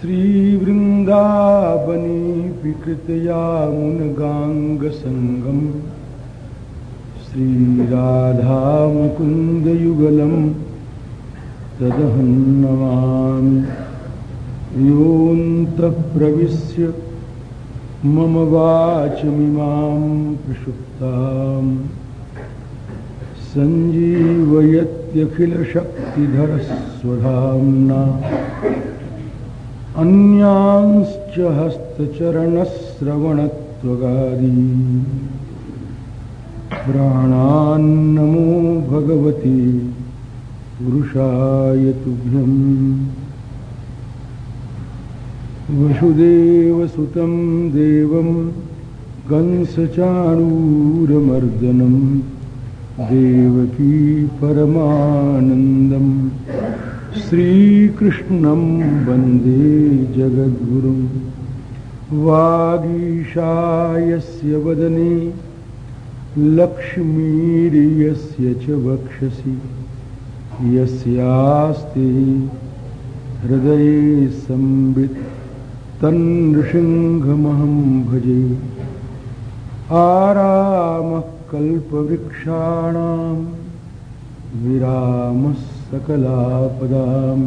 श्रीवृन्दावनी विकृतया मुनगाङ्गसङ्गम् श्रीराधामुकुन्दयुगलम् तदहं नमामि प्रविश्य मम वाचमिमां प्रसुप्ताम्। सञ्जीवयत्यखिलशक्तिधरस्वधाम्ना। अन्यांश्च हस्तचरणश्रवणत्वगादी प्राणान्नमो भगवती पुरुषाय तुभ्यम्। वसुदेवसुतं देवं कंसचाणूरमर्दनम् देवकी परमानन्दम्। श्रीकृष्णं वंदे जगद्गुरुं। वागीशायस्य वदने, लक्ष्मीर्यस्य च वक्षसि। यस्यास्ते हृदये संवित् तन्नृसिंहमहं भजे। आरामः कल्पवृक्षाणां, विरामः सकलापदाम्।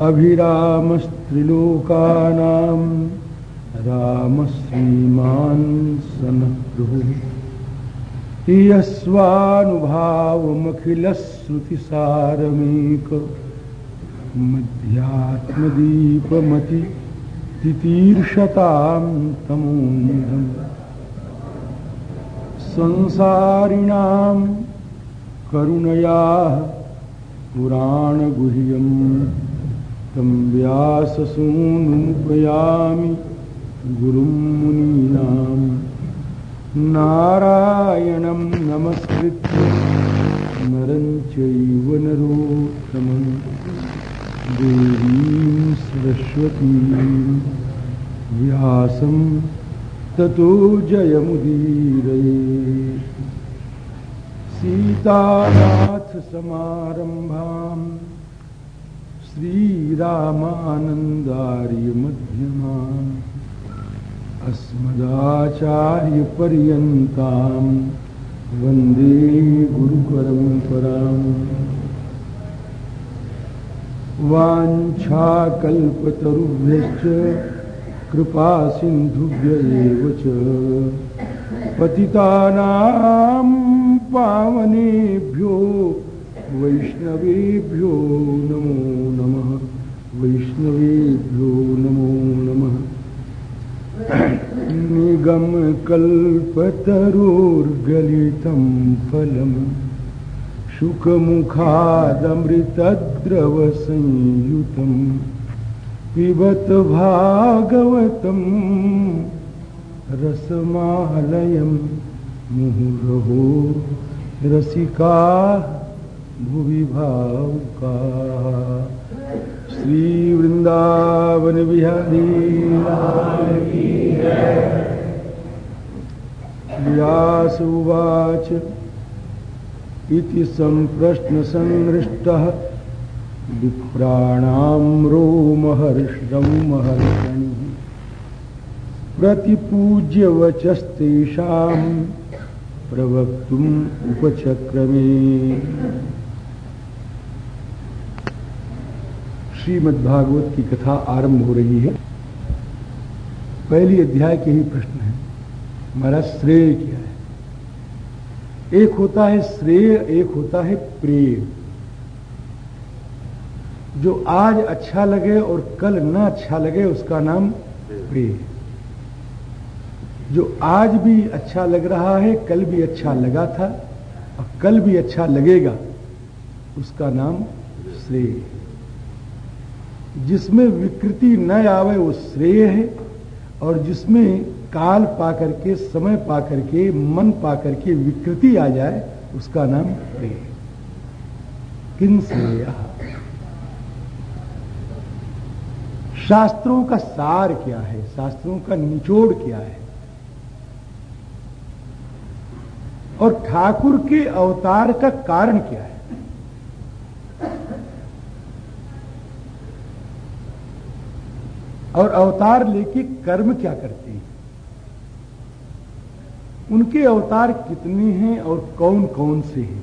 अभिरामस्त्रिलोकानां रामश्रीमान् सनः यस्वानुभावमखिलश्रुतिसारमेक मध्यात्मदीपमति तितीर्षतां तमोन्धम् संसारिणां करुणयाः पुराणगुह्यं तं व्याससूनुमुपयामि गुरुं मुनीनाम् नारायणं नमस्कृत्य नरं चैव नरोत्तमं। देवीं सरस्वतीं व्यासं ततो जयमुदीरये। सीतानाथसमारम्भाम् श्रीरामानन्दार्यमध्यमाम् अस्मदाचार्यपर्यन्तां वंदे गुरुपरम्पराम्। वाञ्छाकल्पतरुभ्यश्च कृपासिन्धुभ्य एव च पतितानां पावनेभ्यो वैष्णवेभ्यो नमो नमः वैष्णवेभ्यो नमो नमः। निगमकल्पतरोर्गलितं फलम् शुकमुखादमृतद्रवसंयुतं पिबत भागवतं रसमालयं मुहुरहो रसिका भुवि भावुका श्रीवृन्दावन बिहारी व्यास उवाच इति सम्प्रश्नसङ्हृष्टः विप्राणां रोमहर्षं महर्षणिः। प्रतिपूज्य वचस्तेषां प्रवक्तुम् उपचक्रमे। श्रीमद्भागवत की कथा आरंभ हो रही है। पहली अध्याय के ही प्रश्न है। हमारा श्रेय क्या है? एक होता है श्रेय, एक होता है प्रेम। जो आज अच्छा लगे और कल न अच्छा लगे, उसका नाम प्रेम। जो आज भी अच्छा लग रहा है, कल भी अच्छा लगा था, और कल भी अच्छा लगेगा, उसका नाम श्रेय जिसमें विकृति न आवे, वो श्रेय है, और जिसमें काल पाकर के समय पाकर के मन पाकर के विकृति आ जाए, उसका नाम प्रेय किन श्रेय? शास्त्रों का सार क्या है? शास्त्रों का निचोड़ क्या है? और ठाकुर के अवतार का कारण क्या है? और अवतार लेके कर्म क्या करते हैं? उनके अवतार कितने हैं और कौन कौन से हैं?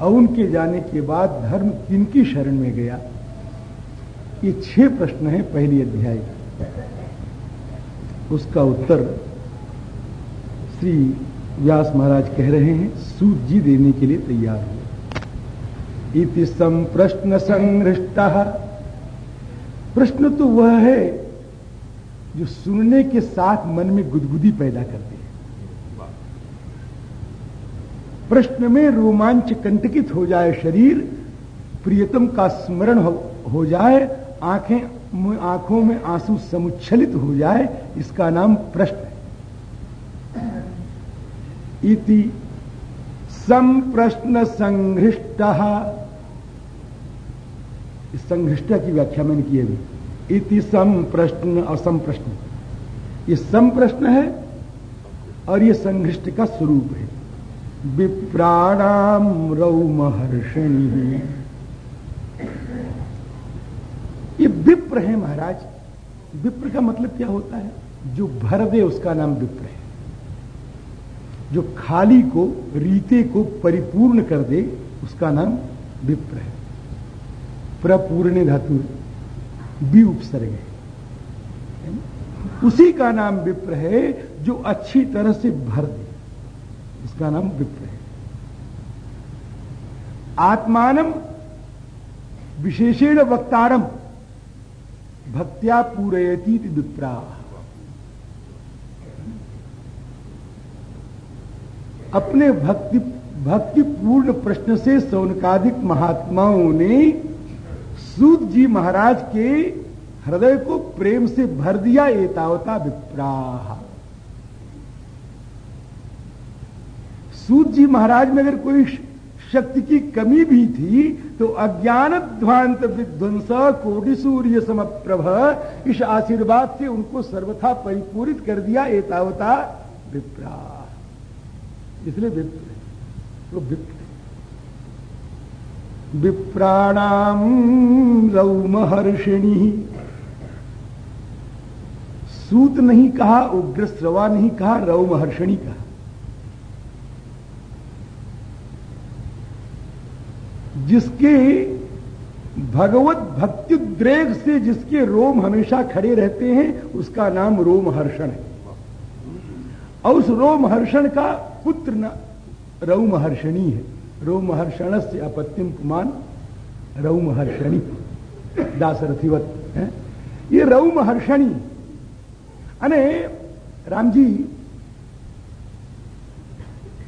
और उनके जाने के बाद धर्म किनकी शरण में गया? ये छह प्रश्न है पहली अध्याय उसका उत्तर श्री व्यास महाराज कह रहे हैं सूत जी देने के लिए तैयार हुए इति सम प्रश्न संघृष्ट प्रश्न तो वह है जो सुनने के साथ मन में गुदगुदी पैदा करते हैं। प्रश्न में रोमांच कंटकित हो जाए शरीर प्रियतम का स्मरण हो, हो जाए आँखें आँखों में आँसू समुच्छलित हो जाए इसका नाम प्रश्न है। इति संप्रश्न संघृष्ट संघृष्ट की व्याख्या मैंने की अभी। इति सम प्रश्न और ये संप्रश्न है और ये संघृष्ट का स्वरूप है। विप्राणाम रौ महर्षणी ये विप्र है महाराज। विप्र का मतलब क्या होता है? जो भर दे उसका नाम विप्र है। जो खाली को, रीते को परिपूर्ण कर दे, उसका नाम विप्र है। प्रपूर्ण धातु बी उपसर्ग है उसी का नाम विप्र है जो अच्छी तरह से भर दे। उसका नाम विप्र है। आत्मानम विशेषेण वक्तारम भक्त्या पूरयती विप्रा। अपने भक्ति, भक्तिपूर्ण प्रश्न से सौनकाधिक महात्माओं ने सूद जी महाराज के हृदय को प्रेम से भर दिया एतावता विप्राह। सूद जी महाराज में अगर कोई शक्ति की कमी भी थी तो अज्ञान ध्वांत विध्वंस कोटि सूर्य समप्रभ इस आशीर्वाद से उनको सर्वथा परिपूरित कर दिया एतावता विप्रा इसलिए विप्र तो विप्र विप्राणाम रौमहर्षिणी सूत नहीं कहा उग्र श्रवा नहीं कहा रौमहर्षिणी कहा। जिसके भगवत भक्ति द्रेग से जिसके रोम हमेशा खड़े रहते हैं, उसका नाम रोमहर्षण है। और उस रोमहर्षण का पुत्र न रऊ महर्षणी है। रऊ महर्षण से अपत्यम कुमान रौमहर्षणी। दासरथिवत, है? ये रौमहर्षणी। अने राम जी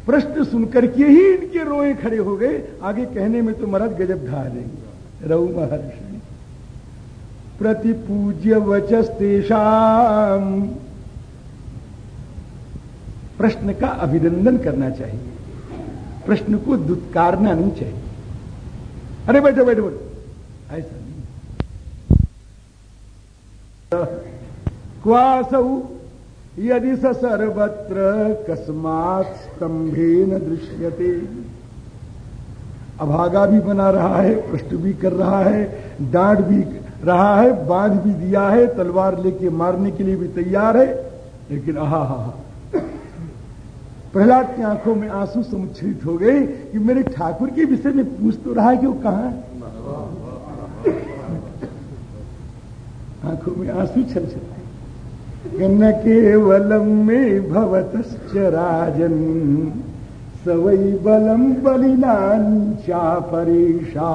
प्रश्न सुनकर के ही इनके रोए खड़े हो गए। आगे कहने में तो मरद गजब ढा देंगे रऊ महर्षि प्रति पूज्य वचस्तेषाम प्रश्न का अभिनंदन करना चाहिए। प्रश्न को दुत्कारना नहीं चाहिए। अरे बैठो बैठो बैठो। ऐसा नहीं। क्वासऊ यदि स सर्वत्र कस्मात स्तंभे न दृश्यते। अभागा भी बना रहा है प्रश्न भी कर रहा है डांट भी रहा है, बाँध भी दिया है, तलवार लेके मारने के लिए भी तैयार है, लेकिन आहा हा हा प्रहलाद की आँखों में आँसू समुच्छरित हो गए कि मेरे ठाकुर के विषय में पूछ तो रहा है कि वो कहाँ आँखों में आँसू छल छलते न केवलम में भवतश्च राजन सवै बलम बलिनाचा परेशा।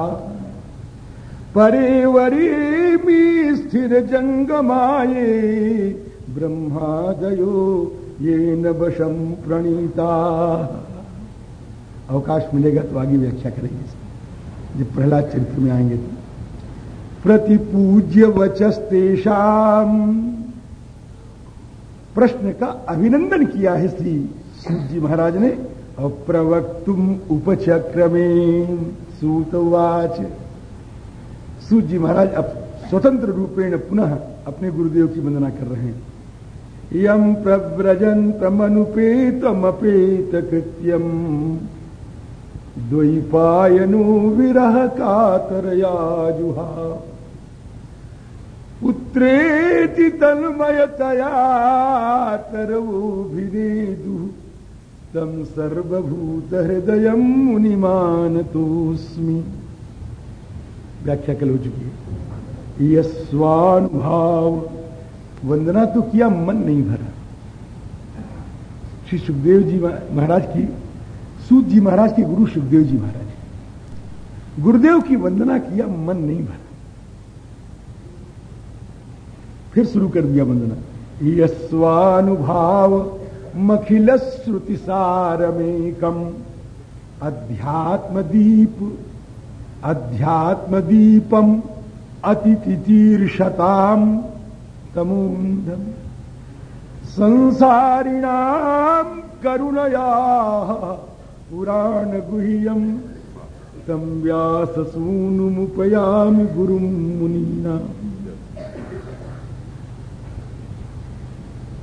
परे वरे मी स्थिर जंगमाये ब्रह्मादयो ये न बशम प्रणीता। अवकाश मिलेगा तो आगे व्याख्या करेंगे। जब प्रहलाद चरित्र में आएँगे तो। प्रतिपूज्य वचस्तेषाम प्रश्न का अभिनंदन किया है श्री सूत जी महाराज ने। और प्रवक्तुम उपचक्र में सूतवाच सूत जी महाराज अब स्वतंत्र रूपेण पुनः अपने गुरुदेव की वंदना कर रहे हैं। यम प्रव्रजन्तमनुपेतमपेत कृत्यम द्वैपायनो विरह कातरया जुहा पुत्रेति तन्मयतया तरवोभिनेदु तम सर्वभूत हृदय मुनिमानतोस्मि व्याख्या कल हो चुकी है। यस्वानुभाव वंदना तो किया, मन नहीं भरा। श्री सुखदेव जी महाराज की, सूत जी महाराज के गुरु सुखदेव जी महाराज गुरुदेव की वंदना किया, मन नहीं भरा। फिर शुरू कर दिया वंदना। यस्वानुभाव मखिल श्रुति सारमेकम। अध्यात्म दीप अध्यात्म दीपम अतिथितीर्षताम। तमोन्धम संसारिणाम करुणया पुराण गुह्यम तम व्यास सूनुमुपयामि गुरुम मुनीना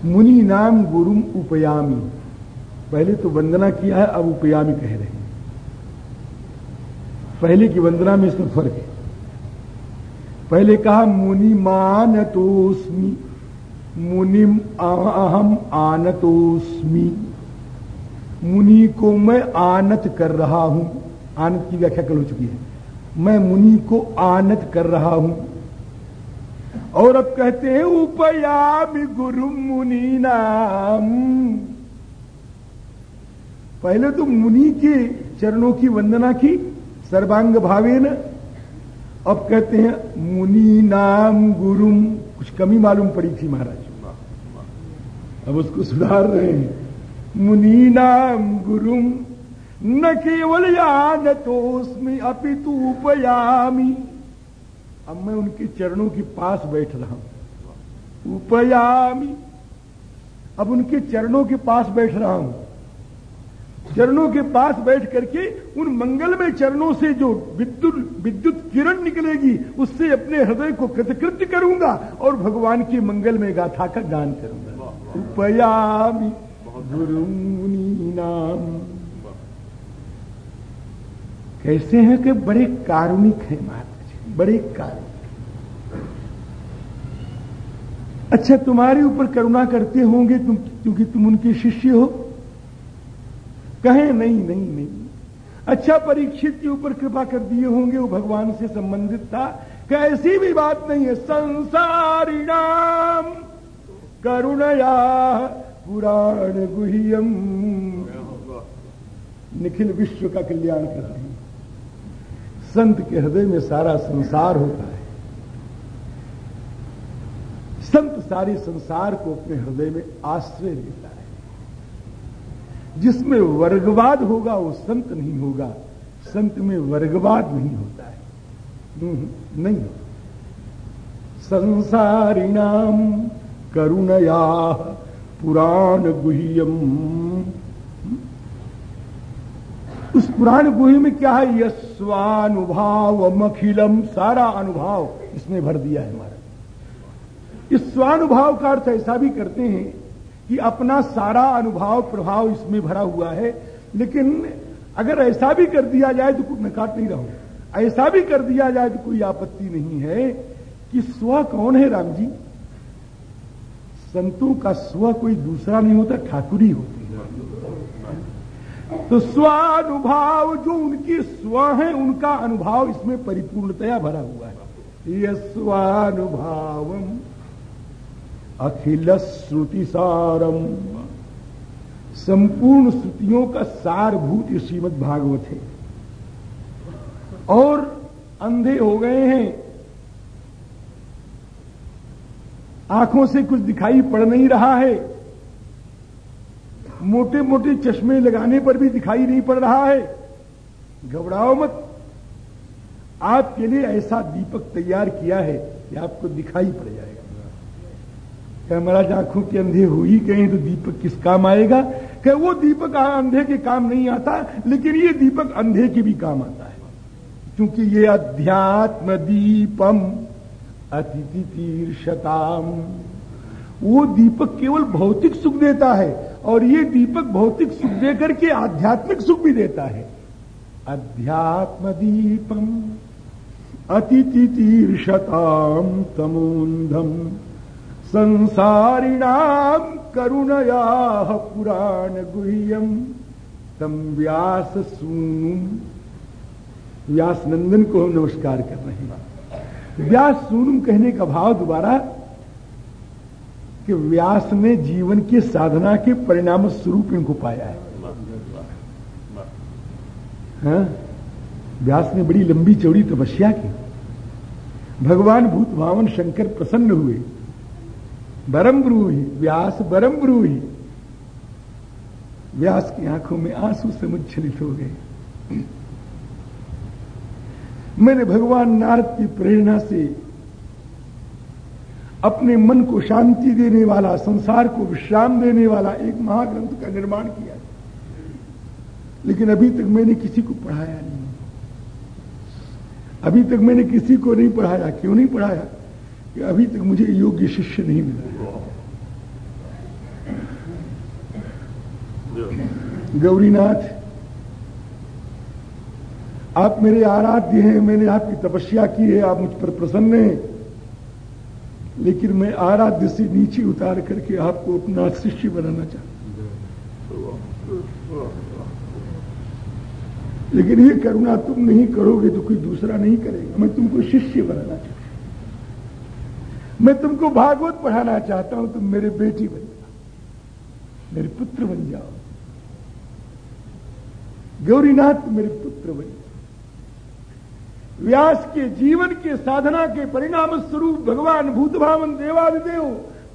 मुनि नाम गुरुम उपयामी। पहले तो वंदना किया है, अब उपयामी कह रहे हैं। पहले की वंदना में इसमें फ़र्क है। पहले कहा मुनि मानतोस्मी मुनिम अहम आनतोस्मी। मुनि को मैं आनत कर रहा हूँ। आनत की व्याख्या कल हो चुकी है। मैं मुनि को आनत कर रहा हूँ। और अब कहते हैं, उपयामि गुरु मुनि नाम। पहले तो मुनि के चरणों की वंदना की सर्वांग भावे न अब कहते हैं, मुनि नाम गुरुम। कुछ कमी मालूम पड़ी थी महाराज। अब उसको सुधार रहे हैं। मुनि नाम गुरुम, न केवल यान तो उसमें अपितु उपयामी। अब मैं उनके चरणों के पास बैठ रहा हूँ। उपयामी। अब उनके चरणों के पास बैठ रहा हूँ। चरणों के पास बैठ करके उन मंगलमय चरणों से जो विद्युत विद्युत किरण निकलेगी, उससे अपने हृदय को कृतकृत्य करूँगा और भगवान की मंगलमय गाथा का गान करूँगा। उपयामी गुरु नाम। कैसे हैं कि बड़े कारुणिक हैं माता बड़े कार्य अच्छा तुम्हारे ऊपर करुणा करते होंगे तुम, क्योंकि तुम उनके शिष्य हो। कहे, नहीं नहीं नहीं। अच्छा परीक्षित के ऊपर कृपा कर दिए होंगे, वो भगवान से संबंधित था। कैसी भी बात नहीं है। संसारी संसारिणाम करुणया पुराण गुह्यम। निखिल विश्व का कल्याण कर रहे संत के हृदय में सारा संसार होता है। संत सारे संसार को अपने हृदय में आश्रय लेता है। जिसमें वर्गवाद होगा वो संत नहीं होगा। संत में वर्गवाद नहीं होता है। हम्म, नहीं। संसारिणाम करुणया पुराण गुह्यम। उस पुराण गुही में क्या है? यस्वानुभाव अखिलम सारा अनुभाव इसमें भर दिया है हमारा। इस स्वानुभाव का अर्थ ऐसा भी करते हैं कि अपना सारा अनुभव, प्रभाव इसमें भरा हुआ है। लेकिन अगर ऐसा भी कर दिया जाए तो कुछ नकाट नहीं रहो। ऐसा भी कर दिया जाए तो कोई आपत्ति नहीं है कि स्व कौन है राम जी? संतों का स्व कोई दूसरा नहीं होता, ठाकुरी होती तो स्वानुभाव, जो उनकी स्व है, उनका अनुभव इसमें परिपूर्णतया भरा हुआ है। यह स्वानुभाव अखिल श्रुति सारम संपूर्ण श्रुतियों का सारभूत श्रीमद भागवत है। और अंधे हो गए हैं। आँखों से कुछ दिखाई पड़ नहीं रहा है। मोटे मोटे चश्मे लगाने पर भी दिखाई नहीं पड़ रहा है। घबराओ मत। आपके लिए ऐसा दीपक तैयार किया है कि आपको दिखाई पड़ जाएगा क्या महाराज आँखों के अंधे हो ही गए तो दीपक किस काम आएगा? क्या वो दीपक अंधे के काम नहीं आता, लेकिन ये दीपक अंधे के भी काम आता है। क्योंकि ये अध्यात्म दीपम, अतिथि तीर्षताम। वो दीपक केवल भौतिक सुख देता है, और ये दीपक भौतिक सुख देकर के आध्यात्मिक सुख भी देता है। अध्यात्म दीपम, अतिथि तीर्षताम तमोन्धम। संसारिणाम करुणया पुराण गुह्यम तम व्यास नंदन को हम नमस्कार कर रहे हैं। व्यास सूनुम कहने का भाव दोबारा कि व्यास ने जीवन के साधना के परिणाम स्वरूप इनको पाया है। हाँ? व्यास ने बड़ी लंबी चौड़ी तपस्या की। भगवान भूत भावन शंकर प्रसन्न हुए। बरम ब्रूही, व्यास बरम ब्रूही। व्यास की आँखों में आँसू से मुच्छलित हो गए। मैंने भगवान नारद की प्रेरणा से अपने मन को शांति देने वाला, संसार को विश्राम देने वाला एक महाग्रंथ का निर्माण किया। लेकिन अभी तक मैंने किसी को पढ़ाया नहीं। अभी तक मैंने किसी को नहीं पढ़ाया। क्यों नहीं पढ़ाया? कि अभी तक मुझे योग्य शिष्य नहीं मिला। गौरीनाथ, आप मेरे आराध्य हैं, मैंने आपकी तपस्या की है, आप मुझ पर प्रसन्न हैं। लेकिन मैं आराध्य से नीचे उतार करके आपको अपना शिष्य बनाना चाहता लेकिन ये करुणा तुम नहीं करोगे तो कोई दूसरा नहीं करेगा। मैं तुमको शिष्य बनाना चाहता मैं तुमको भागवत पढ़ाना चाहता हूँ, तुम मेरे बेटी बन जाओ, मेरे पुत्र बन जाओ। गौरीनाथ मेरे पुत्र बन जाओ। व्यास के जीवन के साधना के परिणाम स्वरूप भगवान भूतभावन देवादिदेव,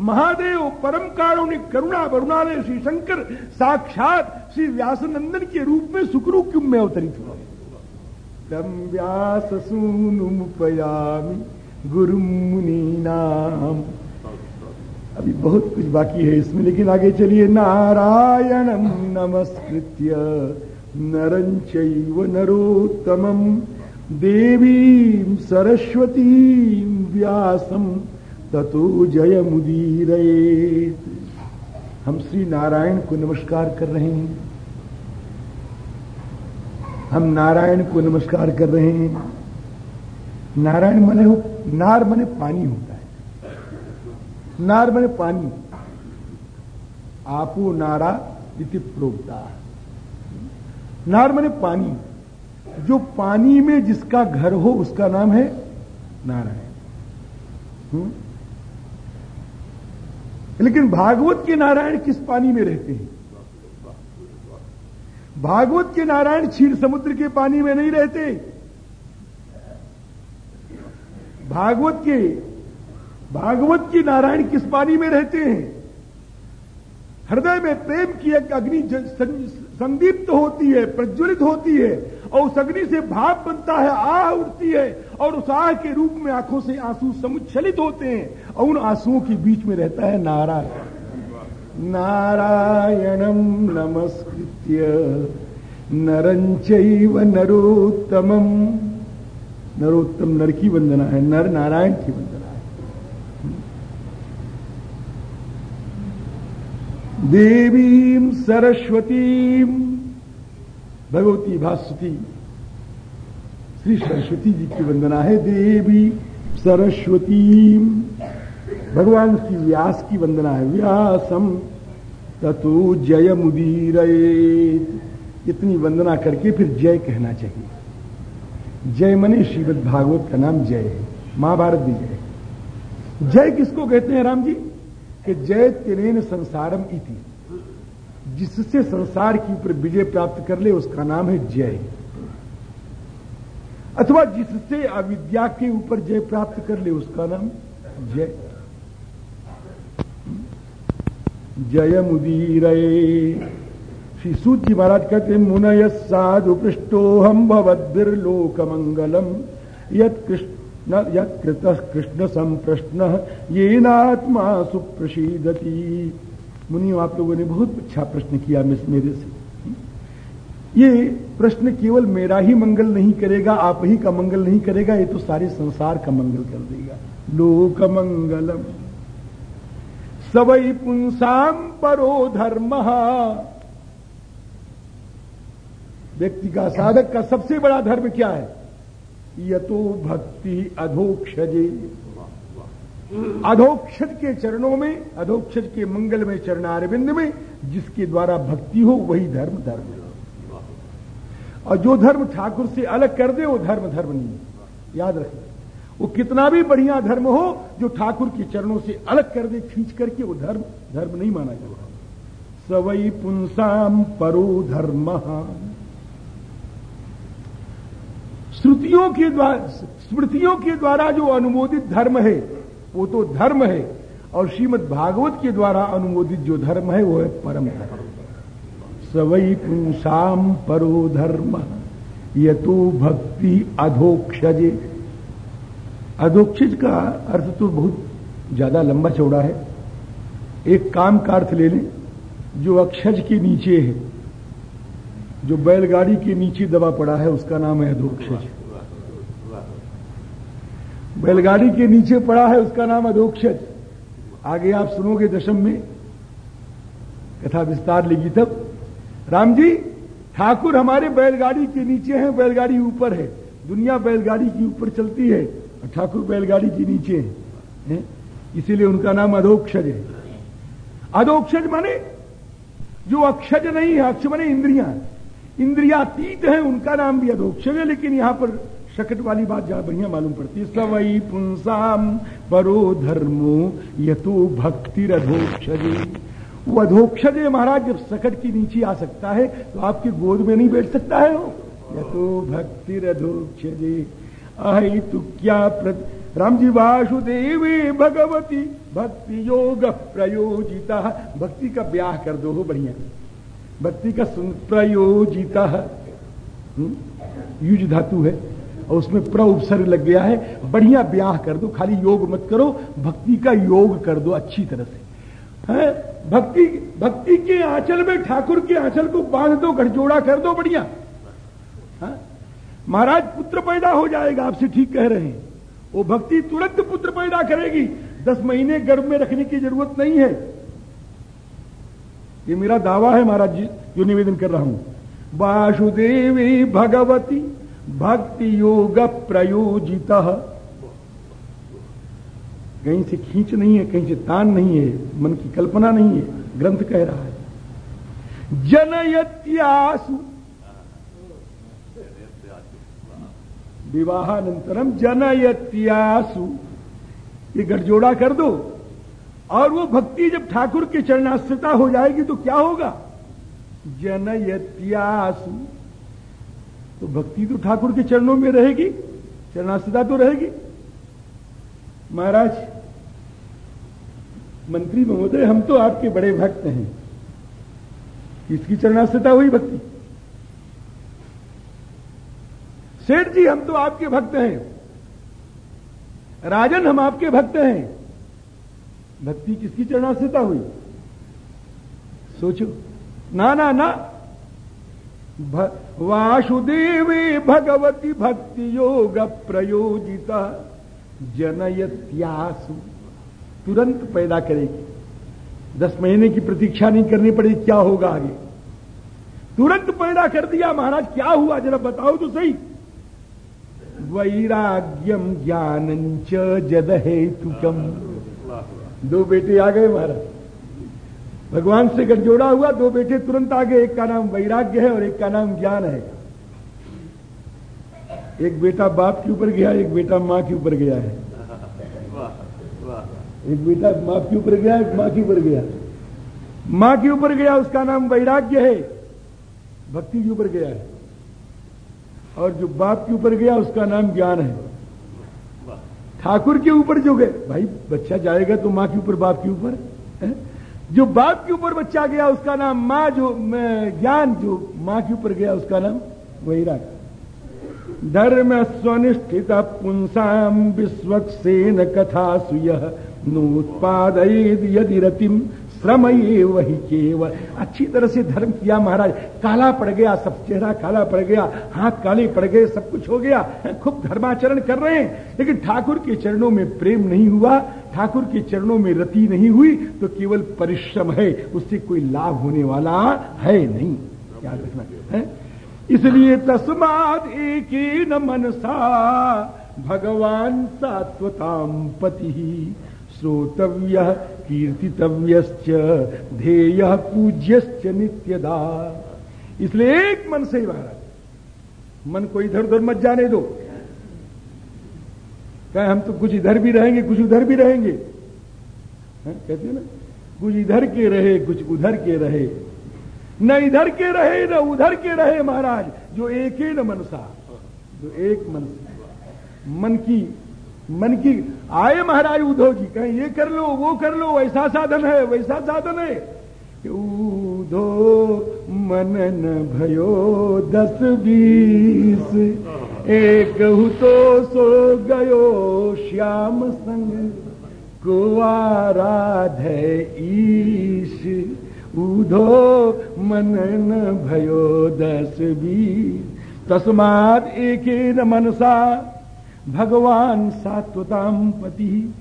महादेव, परम कारुणिक करुणा वरुणालय श्री शंकर, साक्षात श्री व्यासनंदन के रूप में सुखरूप में अवतरित हुआ तम व्यास सूनुपयामी गुरु मुनि नाम। अभी बहुत कुछ बाकी है इसमें, लेकिन आगे चलिए। नारायणम नमस्कृत्य नरंचैव नरोत्तमम देवी सरस्वती व्यासम ततो जय मुदीर हम श्री नारायण को नमस्कार कर रहे हैं। हम नारायण को नमस्कार कर रहे हैं। नारायण मने हो नार मने पानी होता है। नार मने पानी। आपो नारा इति प्रोक्ता। नार मने पानी। जो पानी में जिसका घर हो, उसका नाम है नारायण? लेकिन भागवत के नारायण किस पानी में रहते हैं? भागवत के नारायण क्षीर समुद्र के पानी में नहीं रहते। भागवत के, भागवत की नारायण किस पानी में रहते हैं? हृदय में प्रेम की एक अग्नि संदीप्त होती है, प्रज्वलित होती है, और उस अग्नि से भाव बनता है, आह उठती है, और उस आह के रूप में आँखों से आँसू समुच्छलित होते हैं, और उन आंसुओं के बीच में रहता है नारायण। नारायणम नमस्कृत्य नरंचैव नरोत्तमम। नरोत्तम नर की वंदना है, नर नारायण की वंदना है। देवी सरस्वती, भगवती भास्वती, श्री सरस्वती जी की वंदना है। देवी सरस्वती, भगवान श्री व्यास की वंदना है। व्यासम, ततो जय मुदीर इतनी वंदना करके फिर जय कहना चाहिए। जय मनी, श्रीमद भागवत का नाम जय है। महाभारत भी जय जय किसको कहते हैं राम जी? कि जय तिरेन संसारम इति। जिससे संसार के ऊपर विजय प्राप्त कर ले, उसका नाम है जय। अथवा जिससे अविद्या के ऊपर जय प्राप्त कर ले, उसका नाम जय। जय मुदीर श्री सूत जी महाराज कहते मुनय साधु पृष्ठो हम भवद्भिर्लोक मंगलम यत कृष्ण संप्रश्न ये नात्मा सुप्रशीदती। मुनि आप लोगों ने बहुत अच्छा प्रश्न किया मेरे से। ये प्रश्न केवल मेरा ही मंगल नहीं करेगा, आप ही का मंगल नहीं करेगा, ये तो सारे संसार का मंगल कर देगा। लोक मंगलम सबई पुंसाम परो धर्म। व्यक्ति का साधक का सबसे बड़ा धर्म क्या है? यतो भक्ति अधोक्षजे। अधोक्षज के चरणों में, अधोक्षज के मंगल में, चरणारविंद में, जिसके द्वारा भक्ति हो, वही धर्म धर्म। और जो धर्म ठाकुर से अलग कर दे, वो धर्म धर्म नहीं याद रखना वो कितना भी बढ़िया धर्म हो, जो ठाकुर के चरणों से अलग कर दे, खींच करके वो धर्म धर्म नहीं माना जाता। सवई पुंसाम परो धर्म। श्रुतियों के द्वारा, स्मृतियों के द्वारा जो अनुमोदित धर्म है, वो तो धर्म है। और श्रीमद भागवत के द्वारा अनुमोदित जो धर्म है, वो है परम धर्म। सवई पुंसाम परो धर्म ये तो भक्ति अधोक्षजे। अधोक्षज का अर्थ तो बहुत ज़्यादा लंबा चौड़ा है। एक काम का अर्थ ले लें, जो अक्षज के नीचे है जो बैलगाड़ी के नीचे दबा पड़ा है उसका नाम है अधोक्षज। बैलगाड़ी के नीचे पड़ा है उसका नाम अधोक्षज। आगे आप सुनोगे दशम में कथा विस्तार लेगी तब। राम जी ठाकुर हमारे बैलगाड़ी के नीचे हैं बैलगाड़ी ऊपर है। दुनिया बैलगाड़ी के ऊपर चलती है और ठाकुर बैलगाड़ी के नीचे है, है? इसीलिए उनका नाम अधोक्षज है। अधोक्षज माने जो अक्षज नहीं है अक्ष माने इंद्रिया। इंद्रियातीत है, उनका नाम भी अधोक्षज है, लेकिन यहाँ पर शकट वाली बात ज़्यादा बढ़िया मालूम पड़ती है सवई पुंसाम परो धर्मो यतो भक्ति अधोक्षजे वो अधोक्षज महाराज, जब सकट के नीचे आ सकता है तो आपकी गोद में नहीं बैठ सकता है वो। यतो भक्ति अधोक्षजे अहि तु क्या प्रत राम जी, वासुदेवी भगवती भक्ति योग प्रयोजिता भक्ति का ब्याह कर दो, हो बढ़िया। भक्ति का प्रयोजिता युज धातु है। और उसमें प्र उपसर्ग लग गया है। बढ़िया ब्याह कर दो, खाली योग मत करो, भक्ति का योग कर दो अच्छी तरह से। है? भक्ति भक्ति के आंचल में, ठाकुर के आंचल को बाँध दो, गठजोड़ा कर दो, बढ़िया। महाराज, पुत्र पैदा हो जाएगा, आपसे ठीक कह रहे हैं। वो भक्ति तुरंत पुत्र पैदा करेगी। दस महीने गर्भ में रखने की ज़रूरत नहीं है। ये मेरा दावा है महाराज जी, जो निवेदन कर रहा हूँ। वासुदेवी भगवती भक्ति योग प्रयोजित। कहीं से खींच नहीं है, कहीं से तान नहीं है, मन की कल्पना नहीं है, ग्रंथ कह रहा है। जनयत्यासु। विवाहानंतरम जनयत्यासु। ये गठजोड़ा कर दो। और वो भक्ति जब ठाकुर की चरणाश्रिता हो जाएगी तो क्या होगा? जनयत्यासु। तो भक्ति तो ठाकुर के चरणों में रहेगी, चरणाश्रिता तो रहेगी। महाराज, मंत्री महोदय, हम तो आपके बड़े भक्त हैं। किसकी चरणाश्रिता हुई भक्ति? सेठ जी, हम तो आपके भक्त हैं। राजन, हम आपके भक्त हैं। भक्ति किसकी चरणाश्रिता हुई? सोचो। ना ना ना। वासुदेवी भगवती भक्ति योग प्रयोजिता। जनयत्यासु। तुरंत पैदा करेगी। दस महीने की प्रतीक्षा नहीं करनी पड़ेगी, क्या होगा आगे? तुरंत पैदा कर दिया, महाराज, क्या हुआ? जरा बताओ तो सही। वैराग्यम ज्ञान जद हेतुकम दो बेटे आ गए महाराज। भगवान से गठजोड़ा हुआ, दो बेटे तुरंत आ गए। एक का नाम वैराग्य है और एक का नाम ज्ञान है। एक बेटा बाप के ऊपर गया, एक बेटा माँ के ऊपर गया है। एक बेटा बाप के ऊपर गया, एक माँ के ऊपर गया। माँ के ऊपर गया, उसका नाम वैराग्य है। भक्ति के ऊपर गया है। और जो बाप के ऊपर गया, उसका नाम ज्ञान है। ठाकुर के ऊपर जो गए, भाई, बच्चा जाएगा तो माँ के ऊपर, बाप के ऊपर जो बाप के ऊपर बच्चा गया, उसका नाम माँ जो ज्ञान जो माँ के ऊपर गया, उसका नाम वैराग। धर्म स्वनिष्ठित पुंसाम विश्वक्सेन कथा सुय नोत्पाद यदि रतिम श्रम वही केवल अच्छी तरह से धर्म किया महाराज। काला पड़ गया, सब चेहरा काला पड़ गया, हाथ काले पड़ गए, सब कुछ हो गया। खूब धर्माचरण कर रहे हैं। लेकिन ठाकुर के चरणों में प्रेम नहीं हुआ, ठाकुर के चरणों में रति नहीं हुई तो केवल परिश्रम है। उससे कोई लाभ होने वाला है नहीं। याद रखना, है? इसलिए तस्माद एक न मनसा, भगवान सात्वताम पति। श्रोतव्य कीर्तितव्यश्च, ध्येय पूज्यश्च नित्यदा। इसलिए एक मन से ही महाराज मन को इधर उधर मत जाने दो। कहे, हम तो कुछ इधर भी रहेंगे, कुछ उधर भी रहेंगे। है? कहते हैं ना, कुछ इधर के रहे, कुछ उधर के रहे। न इधर के रहे, न उधर के रहे, महाराज, जो एक ही न मनसा, जो एक मन मन की मन की, आए महाराज उद्धव जी, कहें, ये कर लो, वो कर लो, वैसा साधन है, वैसा साधन है। उधो मनन भयो दस बीस, एक तो सो गयो श्याम संग। को आराधे ईश उधो मनन भयो दस बीस। तस्मात एक मनसा भगवान सात्वताम पति,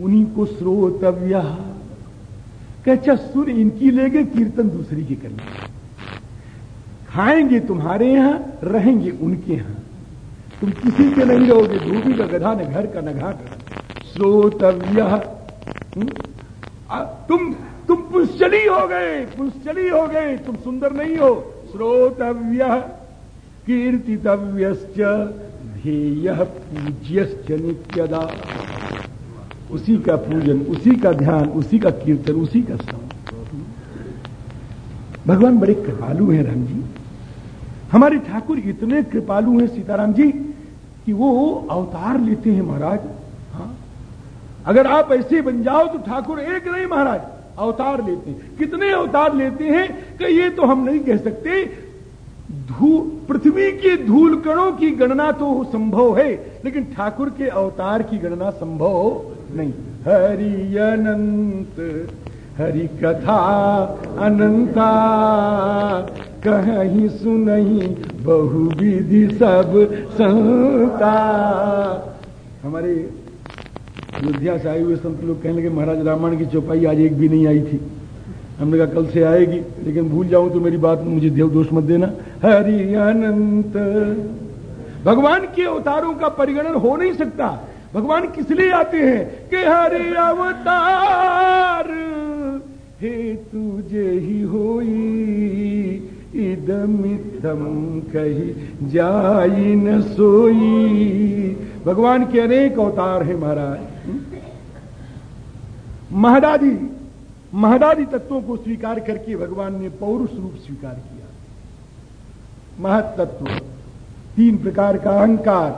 उन्हीं को श्रोतव्य। क्या सुर इनकी लेंगे कीर्तन दूसरी की करनी। खाएँगे तुम्हारे यहाँ, रहेंगे उनके यहाँ। तुम किसी के नहीं रहोगे धोबी का गधा न घर का न घाट। श्रोतव्य। हम्म? तुम तुम पुष्चली हो गए पुष्चली हो गए, तुम सुंदर नहीं हो। स्रोतव्य कीर्तितव्य ध्येय पूज्यश्च नित्यदा। उसी का पूजन, उसी का ध्यान, उसी का कीर्तन, उसी का श्रवण भगवान बड़े कृपालु हैं राम जी। हमारे ठाकुर इतने कृपालु हैं सीताराम जी कि वो अवतार लेते हैं महाराज। हाँ। अगर आप ऐसे बन जाओ तो ठाकुर एक नहीं महाराज, अवतार लेते हैं। कितने अवतार लेते हैं कि ये तो हम नहीं कह सकते पृथ्वी के धूल कणों की गणना तो संभव है, लेकिन ठाकुर के अवतार की गणना संभव नहीं। हरि अनंत, हरि कथा अनंता, कहीं सुनही बहुविधि सब संता। हमारे अयोध्या से आए हुए संत लोग कहने लगे, महाराज, रामायण की चौपाई आज एक भी नहीं आई थी। हमने कहा, कल से आएगी, लेकिन भूल जाऊँ तो मेरी बात, मुझे देव दोष मत देना। हरि अनंत। भगवान के अवतारों का परिगणन हो नहीं सकता। भगवान किस लिए आते हैं? कि हरि अवतार हे तुझे ही होई इदमितम कही जाई न सोई। भगवान के अनेक अवतार हैं महाराज। महदादी महदादी तत्वों को स्वीकार करके भगवान ने पौरुष रूप स्वीकार किया। महत्व तीन प्रकार का अहंकार,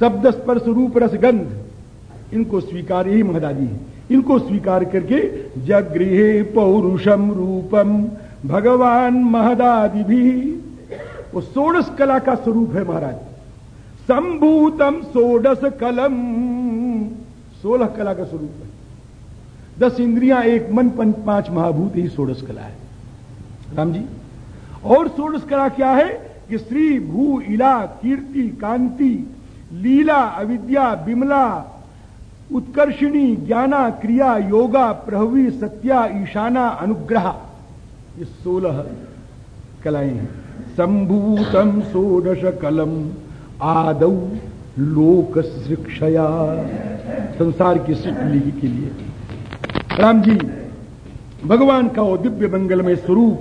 शब्द स्पर्श रूप रसगंध इनको स्वीकार ही महदादी है। इनको स्वीकार करके जगृहे पौरुषम रूपम, भगवान महदादि भी, वो सोडस कला का स्वरूप है महाराज। संभूतम सोडस कलम, सोलह कला का स्वरूप है। दस इंद्रियाँ एक मन पंच पाँच महाभूत ही सोडस कला है। राम जी? और सोडस कला क्या है कि श्री भू, इला, कीर्ति, कांति, लीला, अविद्या बिमला उत्कर्षिणी, ज्ञाना, क्रिया, योगा, प्रहवी, सत्या, ईशाना, अनुग्रह। ये सोलह कलाएँ हैं। संभूतम सोडश कलम, आदौ लोक शिक्षया संसार की सृष्टि के लिए। राम जी भगवान का वो दिव्य मंगल में स्वरूप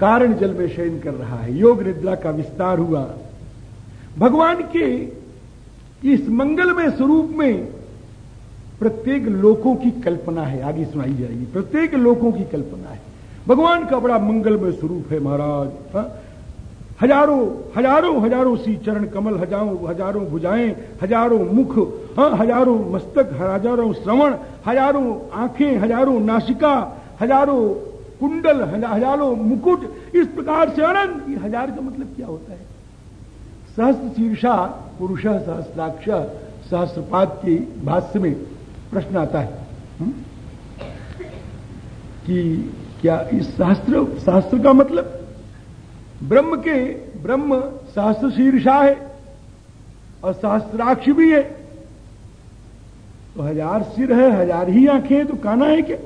कारण जल में शयन कर रहा है, योग निद्रा का विस्तार हुआ। भगवान के इस मंगलमय स्वरूप में प्रत्येक लोकों की कल्पना है। आगे सुनाई जाएगी। प्रत्येक लोकों की कल्पना है। भगवान का बड़ा मंगलमय स्वरूप है महाराज, हा? हज़ारों हज़ारों हज़ारों सी चरण कमल, हज़ारों हज़ारों भुजाएँ, हज़ारों मुख हाँ हज़ारों मस्तक, हज़ारों श्रवण, हज़ारों आँखें, हज़ारों नासिका, हज़ारों कुंडल हज़ारों मुकुट, इस प्रकार से अनंत ये हज़ार का मतलब क्या होता है सहस्त्र शीर्षा, पुरुष सहस्त्राक्ष सहस्रपाद के भाष्य में प्रश्न आता है हुँ? हम्म? कि क्या इस शास्त्र शास्त्र का मतलब ब्रह्म के ब्रह्म सहस्त्र शीर्षा है और सहस्त्राक्ष भी है। तो हज़ार सिर है, हज़ार ही आँखें तो काना है क्या?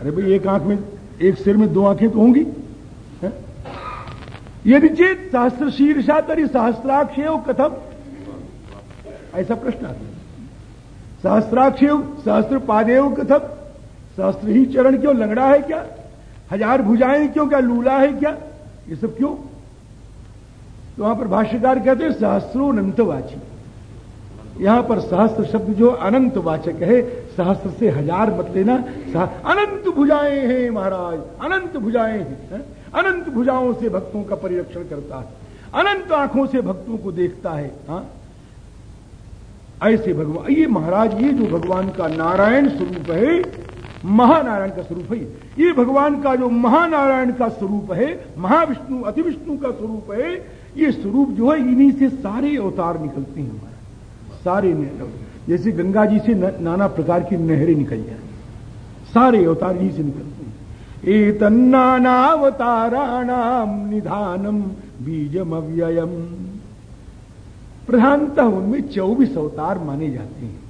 अरे भाई, एक आँख में, एक सिर में दो आँखें तो होंगी यदि चेत सहस्त्र शीर्षा तरी सहस्त्राक्षेव कथम? ऐसा प्रश्न आता है। सहस्त्राक्षेव सहस्त्र पादेव कथम? सहस्त्र ही चरण क्यों लंगड़ा है क्या? हज़ार भुजाएँ क्यों क्या लूला है क्या? ये सब क्यों? तो वहाँ पर भाष्यकार कहते हैं सहस्रो अनंतवाची यहाँ पर सहस्त्र शब्द जो अनंत वाचक है, सहस्त्र से हज़ार मत लेना अनंत भुजाएँ हैं महाराज, अनंत भुजाएँ हैं? अनंत भुजाओं से भक्तों का परिरक्षण करता है, अनंत आँखों से भक्तों को देखता है, हा? ऐसे भगवान, ये महाराज, ये जो भगवान का नारायण स्वरूप है महानारायण का स्वरूप है ये। भगवान का जो महानारायण का स्वरूप है, महाविष्णु अति विष्णु का स्वरूप है, ये स्वरूप जो है, इन्हीं से सारे अवतार निकलते हैं हमारे। सारे जैसे गंगा जी से नाना प्रकार की नहरें निकल जाए सारे अवतार इन्हीं से निकलते हैं। ए तन्नावताराणाम निधानम बीजम अव्ययम प्रधानतः उनमें चौबीस अवतार माने जाते हैं।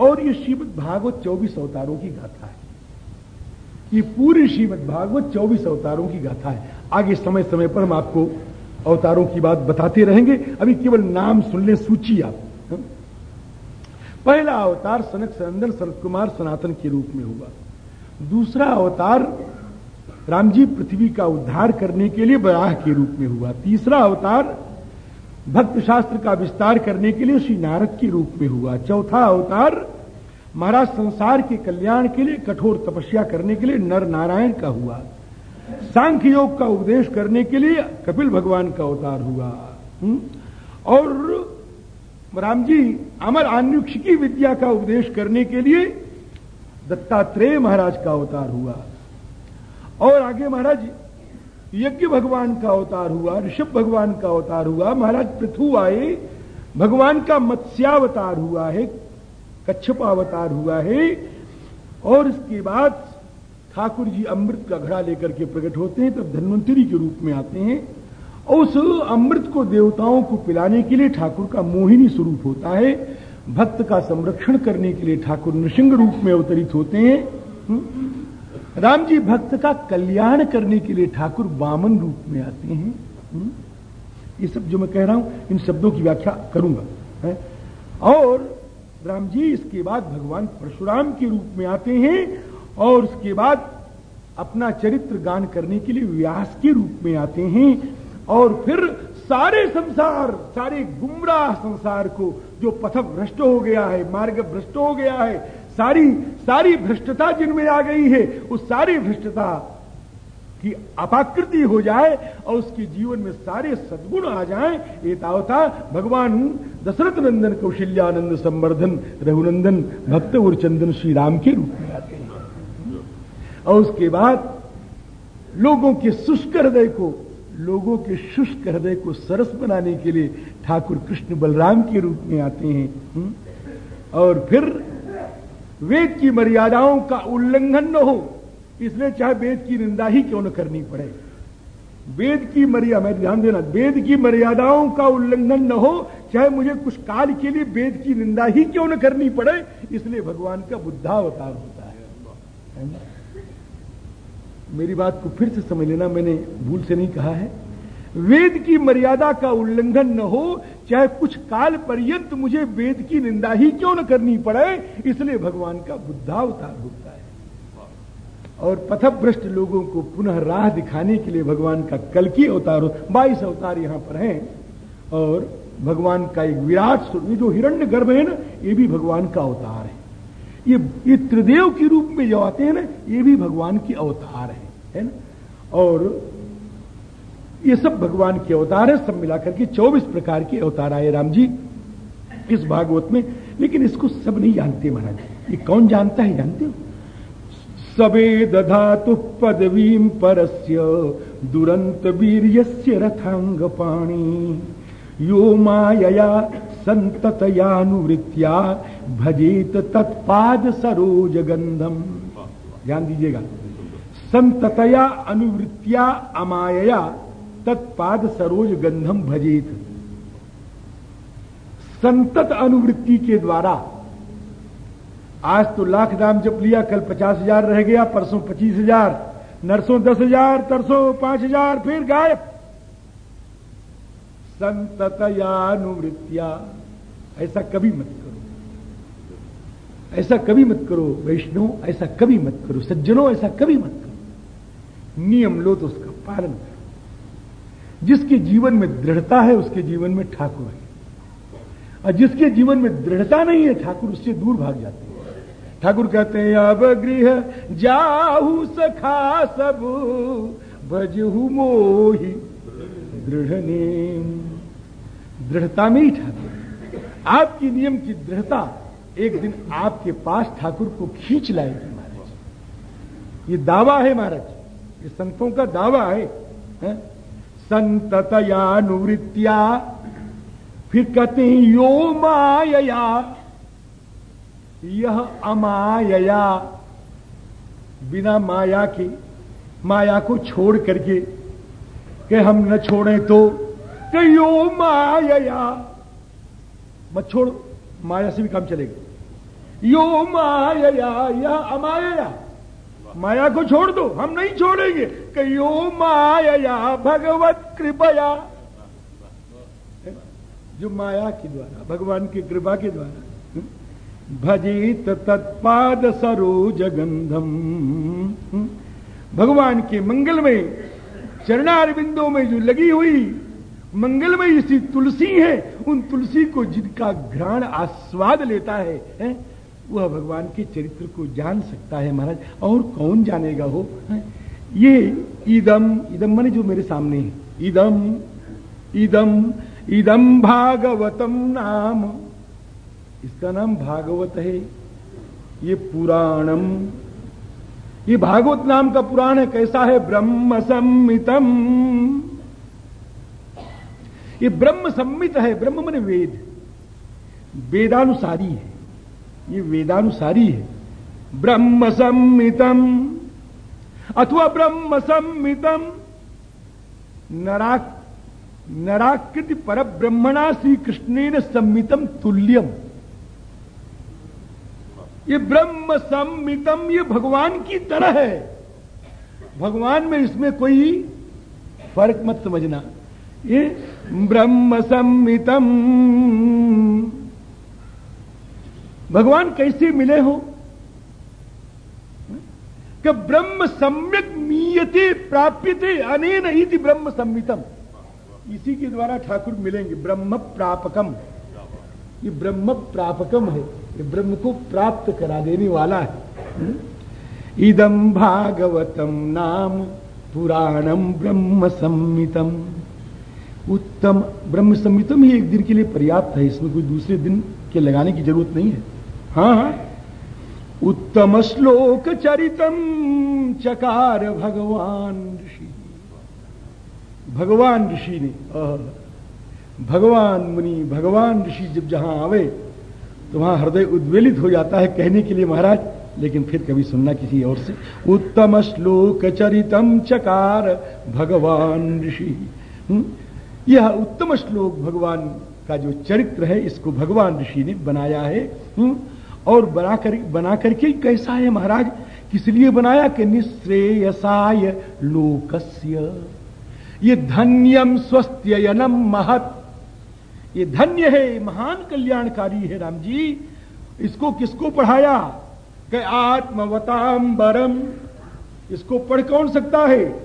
और ये श्रीमद भागवत चौबीस अवतारों की गाथा है। ये पूरी श्रीमद भागवत चौबीस अवतारों की गाथा है। आगे समय समय पर हम आपको अवतारों की बात बताते रहेंगे। अभी केवल नाम सुन ले, सूची आप? पहला अवतार सनक सनंदन सनत कुमार सनातन के रूप में हुआ। दूसरा अवतार रामजी पृथ्वी का उद्धार करने के लिए बराह के रूप में हुआ। तीसरा अवतार भक्त शास्त्र का विस्तार करने के लिए श्री नारद के रूप में हुआ। चौथा अवतार, महाराज संसार के कल्याण के लिए कठोर तपस्या करने के लिए नर नारायण का हुआ। सांख्य योग का उपदेश करने के लिए कपिल भगवान का अवतार हुआ? और राम जी, अमर आन्युक्ष की विद्या का उपदेश करने के लिए दत्तात्रेय महाराज का अवतार हुआ। और आगे महाराज यज्ञ भगवान का अवतार हुआ, ऋषभ भगवान का अवतार हुआ, महाराज पृथु आए, भगवान का मत्स्यावतार हुआ है, कच्छपावतार हुआ है, और इसके बाद ठाकुर जी अमृत का घड़ा लेकर के प्रकट होते हैं, तब धन्वंतरी के रूप में आते हैं, और उस अमृत को देवताओं को पिलाने के लिए ठाकुर का मोहिनी स्वरूप होता है, भक्त का संरक्षण करने के लिए ठाकुर नृसिंग रूप में अवतरित होते हैं। राम जी भक्त का कल्याण करने के लिए ठाकुर वामन रूप में आते हैं हम्म। ये सब जो मैं कह रहा हूँ, इन शब्दों की व्याख्या करूँगा, है? और राम जी इसके बाद भगवान परशुराम के रूप में आते हैं और उसके बाद अपना चरित्र गान करने के लिए व्यास के रूप में आते हैं और फिर सारे संसार, सारे गुमराह संसार को जो पथ भ्रष्ट हो गया है मार्ग भ्रष्ट हो गया है सारी सारी भ्रष्टता जिनमें आ गई है, उस सारी भ्रष्टता की अपाकृति हो जाए और उसके जीवन में सारे सद्गुण आ जाएँ, ये तावता भगवान दशरथ नंदन कौशल्यानंद, संवर्धन, रघुनंदन, भक्त और चंदन श्री राम के रूप में आते हैं और उसके बाद लोगों के शुष्क हृदय को, लोगों के शुष्क हृदय को सरस बनाने के लिए ठाकुर कृष्ण बलराम के रूप में आते हैं हम्म? और फिर वेद की मर्यादाओं का उल्लंघन न हो इसलिए चाहे वेद की निंदा ही क्यों न करनी पड़े। वेद की मर्यादा मैं ध्यान देना वेद की मर्यादाओं का उल्लंघन न हो चाहे मुझे कुछ काल के लिए वेद की निंदा ही क्यों न करनी पड़े इसलिए भगवान का बुद्धावतार होता है, है मेरी बात को फिर से समझ लेना मैंने भूल से नहीं कहा है। वेद की मर्यादा का उल्लंघन न हो, चाहे कुछ काल पर्यंत मुझे वेद की निंदा ही क्यों न करनी पड़े, इसलिए भगवान का बुद्धावतार होता है। और पथभ्रष्ट लोगों को पुनः राह दिखाने के लिए भगवान का कल की अवतार हो बाईस अवतार यहाँ पर हैं, और भगवान का एक विराट स्वरूप जो हिरण्य गर्भ है ना, ये भी भगवान का अवतार है। ये ये त्रिदेव के रूप में जो आते हैं ना, ये भी भगवान के अवतार है है ना? और ये सब भगवान के अवतार है, सब मिलाकर के 24 प्रकार के अवतार आए राम जी इस भागवत में। लेकिन इसको सब नहीं जानते महाराज। ये कौन जानता है, जानते हो? सबे दधातु पदवीम परस्य दुरंत वीर रथांग पाणी। यो माया संततयानुवृत्या भजेत तत्पाद सरोज गंधम ध्यान दीजिएगा। संततया अनुवृत्तिया अमाया तत्पाद सरोज गंधम भजेत। संतत अनुवृत्ति के द्वारा आज तो लाख दाम जप लिया, कल पचास हज़ार रह गया, परसों पच्चीस हज़ार, नरसों दस हज़ार, तरसों पाँच हज़ार, फिर गायब। संततयानुवृत्तिया ऐसा कभी मत करो। ऐसा कभी मत करो, वैष्णव, ऐसा कभी मत करो, सज्जनों, ऐसा कभी मत करो। नियम लो तो उसका पालन करो। जिसके जीवन में दृढ़ता है उसके जीवन में ठाकुर है। और जिसके जीवन में दृढ़ता नहीं है ठाकुर उससे दूर भाग जाते हैं। ठाकुर कहते हैं अब गृह जाहू सखा सब भजहू मोही दृढ़ नेम। दृढ़ता में ही ठाकुर। आपकी नियम की दृढ़ता एक दिन आपके पास ठाकुर को खींच लाएगी महाराज। ये दावा है महाराज ये संतों का दावा है, है? संततयानुवृत्तिया। फिर कहते हैं यो माया यह अमाया बिना माया के, माया को छोड़ करके कि हम न छोड़े तो यो माया मत छोड़, माया से भी काम चलेगा। यो माया यह अमाया माया को छोड़ दो हम नहीं छोड़ेंगे। कि यो माया भगवत कृपया। जो माया के द्वारा भगवान की कृपा के द्वारा। भजित तत्पाद सरोज गंधम भगवान के मंगलमय चरणार बिंदों में जो लगी हुई मंगलमय इसी तुलसी है उन तुलसी को जिनका घ्राण आस्वाद लेता है, है? वह भगवान के चरित्र को जान सकता है महाराज, और कौन जानेगा हो है? ये इदम इदम माने जो मेरे सामने है। इदम इदम इदम भागवतम नाम। इसका नाम भागवत है। ये पुराणम। ये भागवत नाम का पुराण है। कैसा है? ब्रह्म सम्मितम। ये ब्रह्म सम्मित है। ब्रह्म मन वेद। वेदानुसारी है। ये वेदानुसारी है। ब्रह्म सम्मितम अथवा ब्रह्म सम्मितम नराक नराकृति पर ब्रह्मणा श्री कृष्ण सम्मितम तुल्यम। ये ब्रह्म सम्मितम ये भगवान की तरह है। भगवान में इसमें कोई फ़र्क मत समझना। ये ब्रह्म सम्मितम भगवान कैसे मिले हो? कि ब्रह्म सम्यक मीयते प्राप्यते अनेन ही ब्रह्म सम्मितम। इसी के द्वारा ठाकुर मिलेंगे, ब्रह्म प्रापकम। ये ब्रह्म प्रापकम है, ये ब्रह्म को प्राप्त करा देने वाला है? इदम भागवतम नाम पुराणम ब्रह्म सम्मितम। उत्तम, ब्रह्म सम्मितम ही एक दिन के लिए पर्याप्त है, इसमें कोई दूसरे दिन के लगाने की ज़रूरत नहीं है। हाँ हाँ। उत्तम श्लोक चरितम, चकार भगवान ऋषि। भगवान ऋषि ने भगवान मुनि, भगवान ऋषि जब जहाँ आवे तो वहाँ हृदय उद्वेलित हो जाता है कहने के लिए महाराज, लेकिन फिर कभी सुनना किसी और से। उत्तम श्लोक चरितम, चकार भगवान ऋषि? यह उत्तम श्लोक भगवान का जो चरित्र है, इसको भगवान ऋषि ने बनाया है। हम्म? और बना कर, बना करके कैसा है महाराज? किस लिए बनाया? कि निश्रेयसाय लोकस्य। ये धन्यम स्वस्थयनम महत। ये धन्य है, महान कल्याणकारी है राम जी। इसको किसको पढ़ाया? कि आत्मवतांबरम। इसको पढ़ कौन सकता है?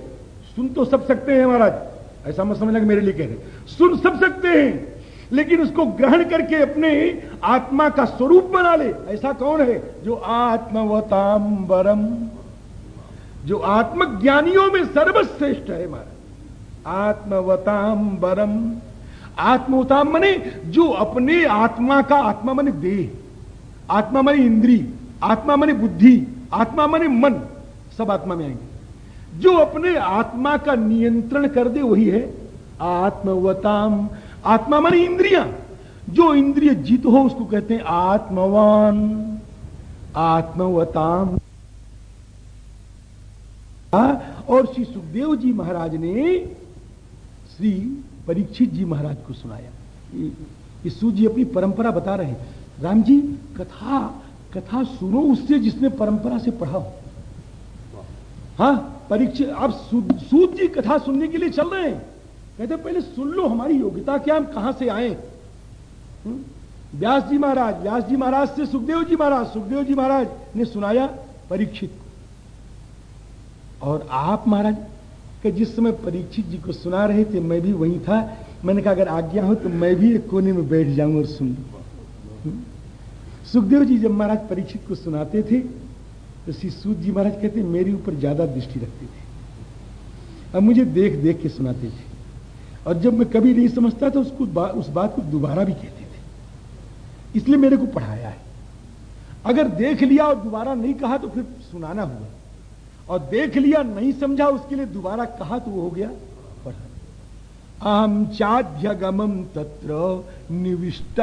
सुन तो सब सकते हैं महाराज। ऐसा मत समझना मेरे लिए कह रहे सुन सब सकते हैं। लेकिन उसको ग्रहण करके अपने आत्मा का स्वरूप बना ले। ऐसा कौन है? जो आत्मवतांबरम। जो आत्मज्ञानियों में सर्वश्रेष्ठ है महाराज। आत्मवतांबरम। आत्मोताम मने जो अपने आत्मा का, आत्मा मने देह, आत्मा मने इंद्री, आत्मा मने बुद्धि, आत्मा मने मन, सब आत्मा में आएँगे। जो अपने आत्मा का नियंत्रण कर दे, वही है आत्मवताम आत्मा मने इंद्रिया। जो इंद्रिय जीत हो, उसको कहते हैं आत्मवान। आत्मवताम। और श्री सुखदेव जी महाराज ने श्री परीक्षित जी महाराज को सुनाया। यीशु जी अपनी परंपरा बता रहे राम जी, कथा कथा सुनो उससे जिसने परंपरा से पढ़ा हो। हाँ परीक्षा आप सूद जी कथा सुनने के लिए चल रहे हैं। कहते, पहले सुन लो हमारी योग्यता, क्या हम कहाँ से आए? व्यास जी महाराज, व्यास जी महाराज से सुखदेव जी महाराज, सुखदेव जी महाराज ने सुनाया परीक्षित और आप महाराज, के जिस समय परीक्षित जी को सुना रहे थे, मैं भी वहीं था, मैंने कहा, अगर आज्ञा हो तो मैं भी एक कोने में बैठ जाऊँ और सुन लू? सुखदेव जी जब महाराज परीक्षित को सुनाते थे तो श्री सूद जी महाराज कहते, मेरे ऊपर ज़्यादा दृष्टि रखते थे। अब मुझे देख देख के सुनाते थे। और जब मैं कभी नहीं समझता तो उसको बा, उस बात को दोबारा भी कहते थे। इसलिए मेरे को पढ़ाया है। अगर देख लिया और दोबारा नहीं कहा तो फिर सुनाना हुआ। और देख लिया नहीं समझा उसके लिए दोबारा कहा तो वो हो गया पढ़ा। अहम तत्र निविष्ट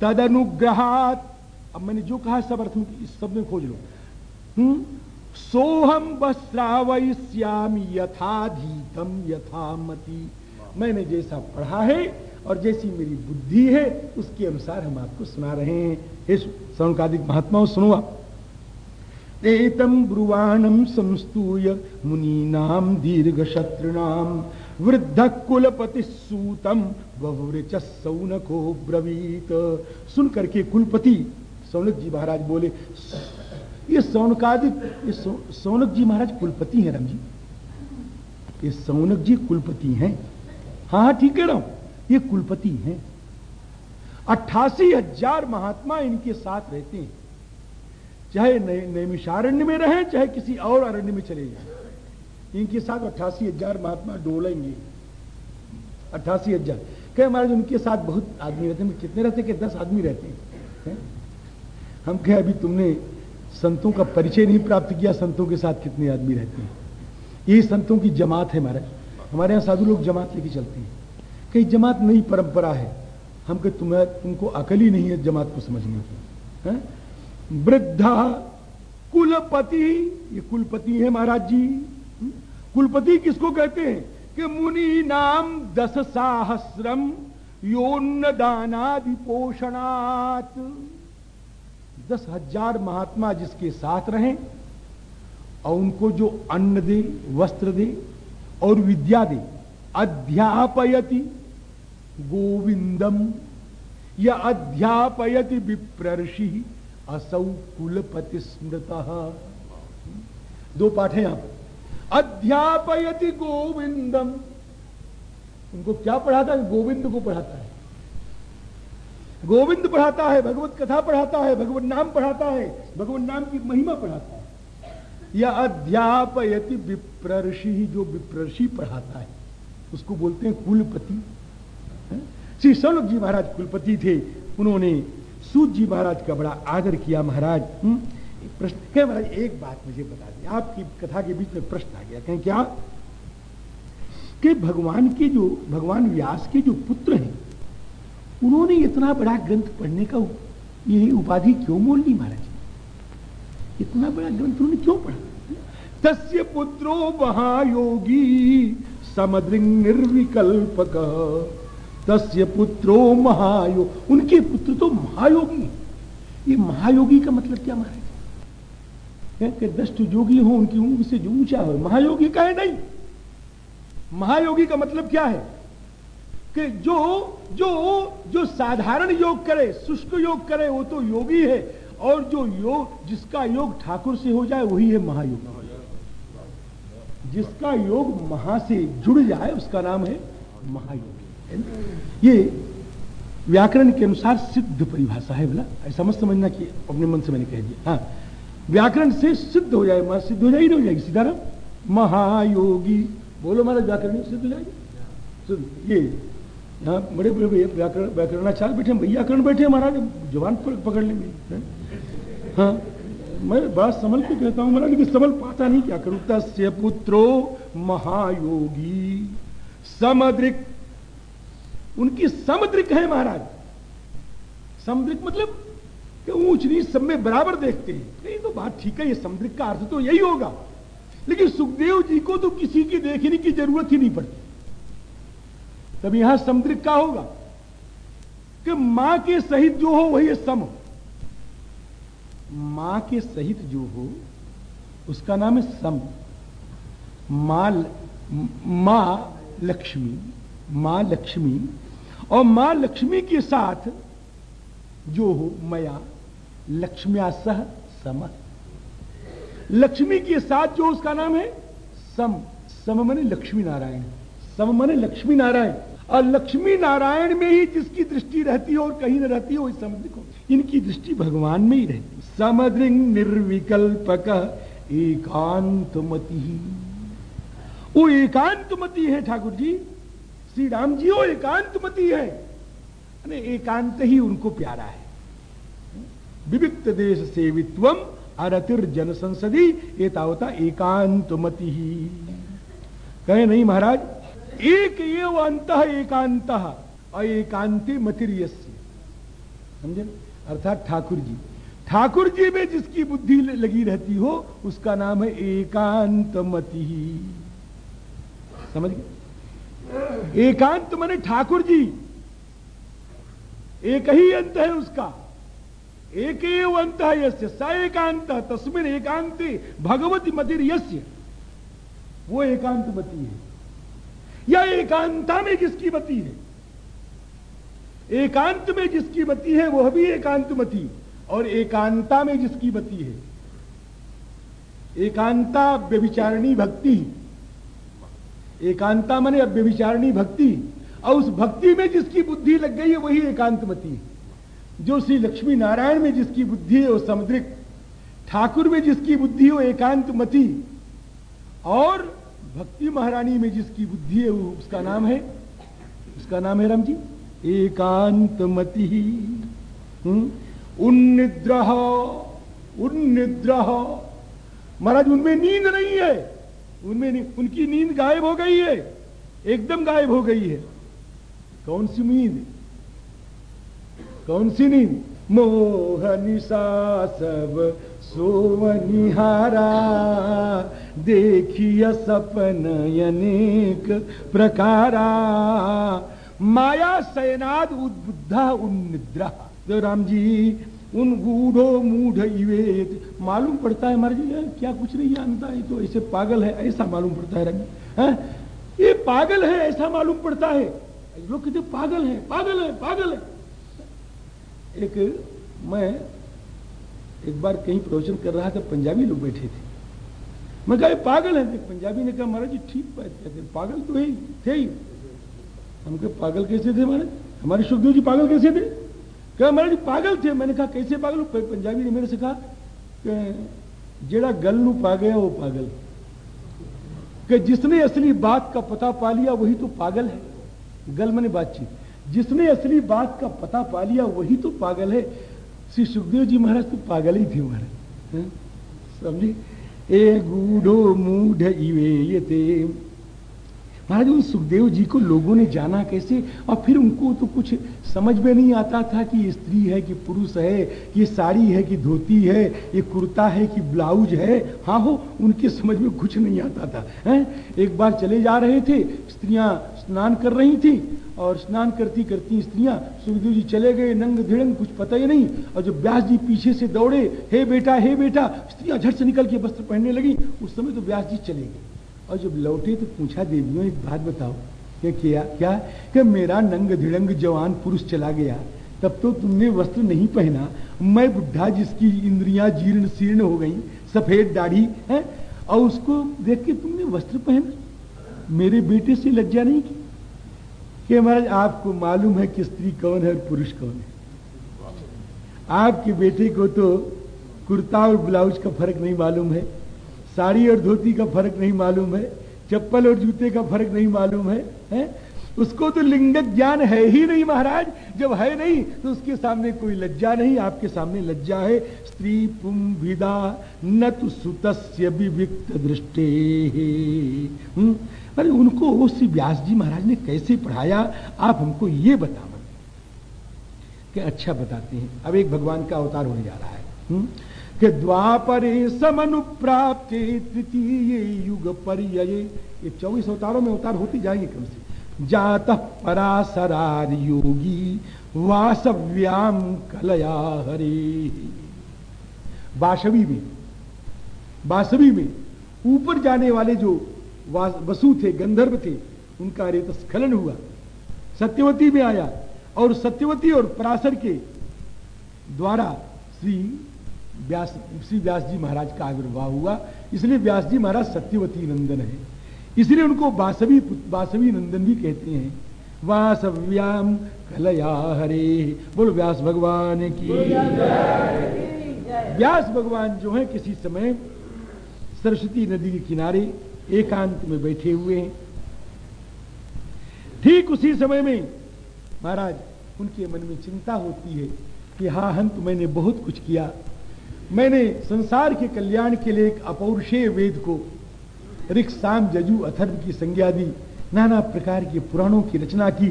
तद अनुग्रहात अब मैंने जो कहा सब अर्थ इस शब्द में खोज लो। हम्म? सोहम वस्त्रावश्यामी यथाधीतम यथामति। मैंने जैसा पढ़ा है और जैसी मेरी बुद्धि है, उसके अनुसार हम आपको सुना रहे हैं। हे सौनकादिक महात्माओं, सुनो आप। एतम ब्रुवाणम संस्तूय मुनीनाम दीर्घ शत्रुनाम वृद्ध कुलपति सूतम बहुच सौनको ब्रवीत। सुन करके कुलपति सौनक जी महाराज बोले, ये सौनकादिक, ये सौनक जी महाराज कुलपति हैं राम जी। ये सौनक जी कुलपति हैं। हाँ हाँ ठीक कह रहा हूँ। ये कुलपति हैं। अट्ठासी हज़ार महात्मा इनके साथ रहते हैं। चाहे नैमिषारण्य में रहें, चाहे किसी और अरण्य में चले जाए। इनके साथ अट्ठासी हज़ार महात्मा डोलेंगे। अट्ठासी हज़ार। कहे महाराज, उनके साथ बहुत आदमी रहते हैं। कितने रहते हैं? दस आदमी रहते हैं। है? हम कहे, अभी तुमने संतों का परिचय नहीं प्राप्त किया। संतों के साथ कितने आदमी रहते हैं? ये संतों की जमात है महाराज। हमारे यहाँ साधु लोग जमात लेके चलते हैं। कई जमात नई परंपरा है, हम कहे, तुम्हें, तुमको अकल ही नहीं है जमात को समझने की। वृद्धा कुलपति, ये कुलपति है महाराज जी। कुलपति किसको कहते हैं? कि मुनि नाम दस साहस्रम योन्न दानादि पोषणात दस हज़ार महात्मा जिसके साथ रहें और उनको जो अन्न दे, वस्त्र दे और विद्या दे। अध्यापयति गोविंदम। या अध्यापयति विप्रषि असौ कुलपति स्मृत। दो पाठ है यहाँ अध्यापयति गोविंदम। उनको क्या पढ़ाता है? गोविंद को पढ़ाता है। गोविंद पढ़ाता है, भगवत कथा पढ़ाता है, भगवत नाम पढ़ाता है, भगवत नाम की महिमा पढ़ाता है। या अध्यापयति विप्रषि जो विप्रषि पढ़ाता है। उसको बोलते हैं कुलपति। श्री सौनक जी महाराज कुलपति थे। उन्होंने सूत जी महाराज का बड़ा आदर किया। महाराज हम्म? प्रश्न। कह, महाराज, एक बात मुझे बता दी। आपकी कथा के बीच में प्रश्न आ गया। कहें, क्या? कि भगवान के जो, भगवान व्यास के जो पुत्र हैं, उन्होंने इतना बड़ा ग्रंथ पढ़ने का ये उपाधि क्यों मोल ली, महाराज? इतना बड़ा ग्रंथ उन्होंने क्यों पढ़ा? तस्य पुत्रो महायोगी समद्रिंग तस्य पुत्रो महायोग उनके पुत्र तो महायोगी ये महायोगी का मतलब क्या महाराज? दस्ट योगी हो, उनकी ऊंग से जो ऊँचा हो, महायोगी का है नहीं? महायोगी का मतलब क्या है? कि जो जो जो साधारण योग करे, शुष्क योग करे, वो तो योगी है। और जो योग, जिसका योग ठाकुर से हो जाए, वही है महायोग। जिसका योग महा से जुड़ जाए, उसका नाम है महायोग। ये व्याकरण के अनुसार सिद्ध परिभाषा है, बोला। ऐसा मत समझना कि अपने मन से मैंने कह दिया। हाँ व्याकरण से सिद्ध हो जाए, महा सिद्ध हो जाएगी नहीं हो जाएगी, सीताराम। महायोगी। बोलो महाराज, व्याकरण सिद्ध हो जाएगी? ये यहाँ बड़े बड़े व्याकरण, व्याकरणाचार्य बैठे व्याकरण बैठे महाराज, जवान पकड़ लेंगे हाँ? मैं बड़ा समल के कहता हूँ, महाराज, लेकिन समल पाता नहीं, क्या करूँ? तस्य पुत्रो महायोगी, समद्रिक, उनकी समुद्रिक है, महाराज। समुद्रिक मतलब कि ऊंच नीच सब में बराबर देखते हैं। नहीं तो बात ठीक है, ये समुद्रिक का अर्थ तो यही होगा। लेकिन सुखदेव जी को तो किसी की देखने की ज़रूरत ही नहीं पड़ती। तब यहाँ समुद्रिक का होगा? कि माँ के सहित जो हो, वही सम हो। माँ के सहित जो हो, उसका नाम है सम। माँ माँ लक्ष्मी माँ लक्ष्मी, और माँ लक्ष्मी के साथ जो हो, मया, लक्ष्म्या सह सम। लक्ष्मी के साथ जो उसका नाम है सम। सम मने लक्ष्मी नारायण। सम मने लक्ष्मी नारायण। और लक्ष्मी नारायण में ही जिसकी दृष्टि रहती है और कहीं न रहती है समुद्र को इनकी दृष्टि भगवान में ही रहती समुद्र निर्विकल्पक एकांतमति। वो एकांतमति है ठाकुर जी श्री राम जी, वो एकांतमति है। एकांत ही उनको प्यारा है। विविक्त देश सेवित्व अरतिर जन संसदी ये तावता एकांतमति। ही कहे, नहीं महाराज एक ये अंत एकांत एकांति मतिरियस्य। समझे? अर्थात ठाकुर जी ठाकुर जी में जिसकी बुद्धि लगी रहती हो, उसका नाम है एकांत मति। समझ गए? एकांत माने ठाकुर जी एक ही अंत है उसका। एक अंत है यस्य, स एकांत, तस्मिन एकांति भगवती मतिर यस्य वो एकांत मती है। या एकांता में जिसकी मती है? एकांत में जिसकी मती है, वह भी एकांत मती। और एकांता में जिसकी मती है, एकांता व्यभिचारणी भक्ति। एकांता मने व्यभिचारणी भक्ति। और उस भक्ति में जिसकी बुद्धि लग गई है, वही एकांतमती है। जो श्री लक्ष्मी नारायण में जिसकी बुद्धि है वो समुद्रिक। ठाकुर में जिसकी बुद्धि है एकांतमती और भक्ति महारानी में जिसकी बुद्धि है वो उसका नाम है। उसका नाम है राम जी एकांतमती हम्म? उन्निद्र उन्निद्र। महाराज उनमें नींद नहीं है। उनमें नी, उनकी नींद गायब हो गई है। एकदम गायब हो गई है। कौन सी नींद? कौन सी नींद? मोह निशा सब सोवनिहारा देखिय सपन अनेक प्रकारा। माया सैनाद उद्बुद्धा उन्निद्रा तो राम जी उन गूढ़ो मूढ़ इवेद, मालूम पड़ता है महाराज क्या कुछ नहीं जानता है तो ऐसे पागल है, ऐसा मालूम पड़ता है रंग ये पागल है, ऐसा मालूम पड़ता है। लोग कहते पागल है पागल है पागल है। एक मैं एक बार कहीं प्रवचन कर रहा था, पंजाबी लोग बैठे थे। मैं कहा पागल है। पंजाबी ने कहा, महाराज जी, ठीक बात कहते पागल तो ही थे ही। हम कहे, पागल कैसे थे महाराज? हमारे सुखदेव जी पागल कैसे थे? कहा, महाराज पागल थे। मैंने कहा, कैसे पागल पंजाबी ने मेरे से कहा जेड़ा गल नु पा गया वो पागल कि जिसने असली बात का पता पा लिया, वही तो पागल है। गल मैंने बातचीत। जिसने असली बात का पता पा लिया, वही तो पागल है। श्री सुखदेव जी महाराज तो पागल ही थे महाराज। समझे? ए गूढ़ो मूढ़ ये महाराज, उन सुखदेव जी को लोगों ने जाना कैसे? और फिर उनको तो कुछ समझ में नहीं आता था कि ये स्त्री है कि पुरुष है, ये साड़ी है कि धोती है, ये कुर्ता है कि ब्लाउज है। हाँ हो, उनके समझ में कुछ नहीं आता था, हैं? एक बार चले जा रहे थे, स्त्रियाँ स्नान कर रही थी, और स्नान करती करती स्त्रियाँ सुखदेव जी चले गए, नंग धिड़ंग, कुछ पता ही नहीं। और जब व्यास जी पीछे से दौड़े, हे बेटा हे बेटा, स्त्रियाँ झट से निकल के वस्त्र पहनने लगी। उस समय तो व्यास जी चले गए। और जब लौटे तो पूछा, देवियों, एक बात बताओ। क्या किया? क्या? कि मेरा नंग धिड़ंग जवान पुरुष चला गया? तब तो तुमने वस्त्र नहीं पहना। मैं बुढ़ा जिसकी इंद्रियाँ जीर्ण शीर्ण हो गई, सफ़ेद दाढ़ी, है? और उसको देख के तुमने वस्त्र पहना? मेरे बेटे से लज्जा नहीं की? कि महाराज, आपको मालूम है कि स्त्री कौन है और पुरुष कौन है? आपके बेटे को तो कुर्ता और ब्लाउज का फ़र्क नहीं मालूम है। साड़ी और धोती का फ़र्क नहीं मालूम है चप्पल और जूते का फ़र्क नहीं मालूम है, है? उसको तो लिंगक ज्ञान है ही नहीं महाराज जब है नहीं तो उसके सामने कोई लज्जा नहीं आपके सामने लज्जा है स्त्री पुम विदा न तो सुतस्य विविक्त दृष्टि? अरे उनको श्री व्यास जी महाराज ने कैसे पढ़ाया आप हमको ये बता कि अच्छा बताते हैं अब एक भगवान का अवतार होने जा रहा है हुँ? कि द्वापरे समनुप्राप्त तृतीय युग पर ये चौबीस अवतारों में अवतार होती जाएँगे क्रम से। जात परासरार योगी वासव्याम कलया हरे। बासवी में बासवी में ऊपर जाने वाले जो वसु थे, गंधर्व थे, उनका रेत स्खलन हुआ। सत्यवती में आया और सत्यवती और पराशर के द्वारा श्री व्यास श्री व्यास जी महाराज का आविर्भाव हुआ। इसलिए व्यास जी महाराज सत्यवती नंदन है। इसलिए उनको बासवी बासवी नंदन भी कहते हैं। वासव्याम कलया हरे बोलो व्यास भगवान की। व्यास भगवान जो है किसी समय सरस्वती नदी के किनारे एकांत में बैठे हुए हैं। ठीक उसी समय में महाराज उनके मन में चिंता होती है कि हाँ हंत मैंने बहुत कुछ किया। मैंने संसार के कल्याण के लिए एक अपौरुषेय वेद को ऋख साम जजु अथर्व की संज्ञा दी नाना प्रकार के पुराणों की रचना की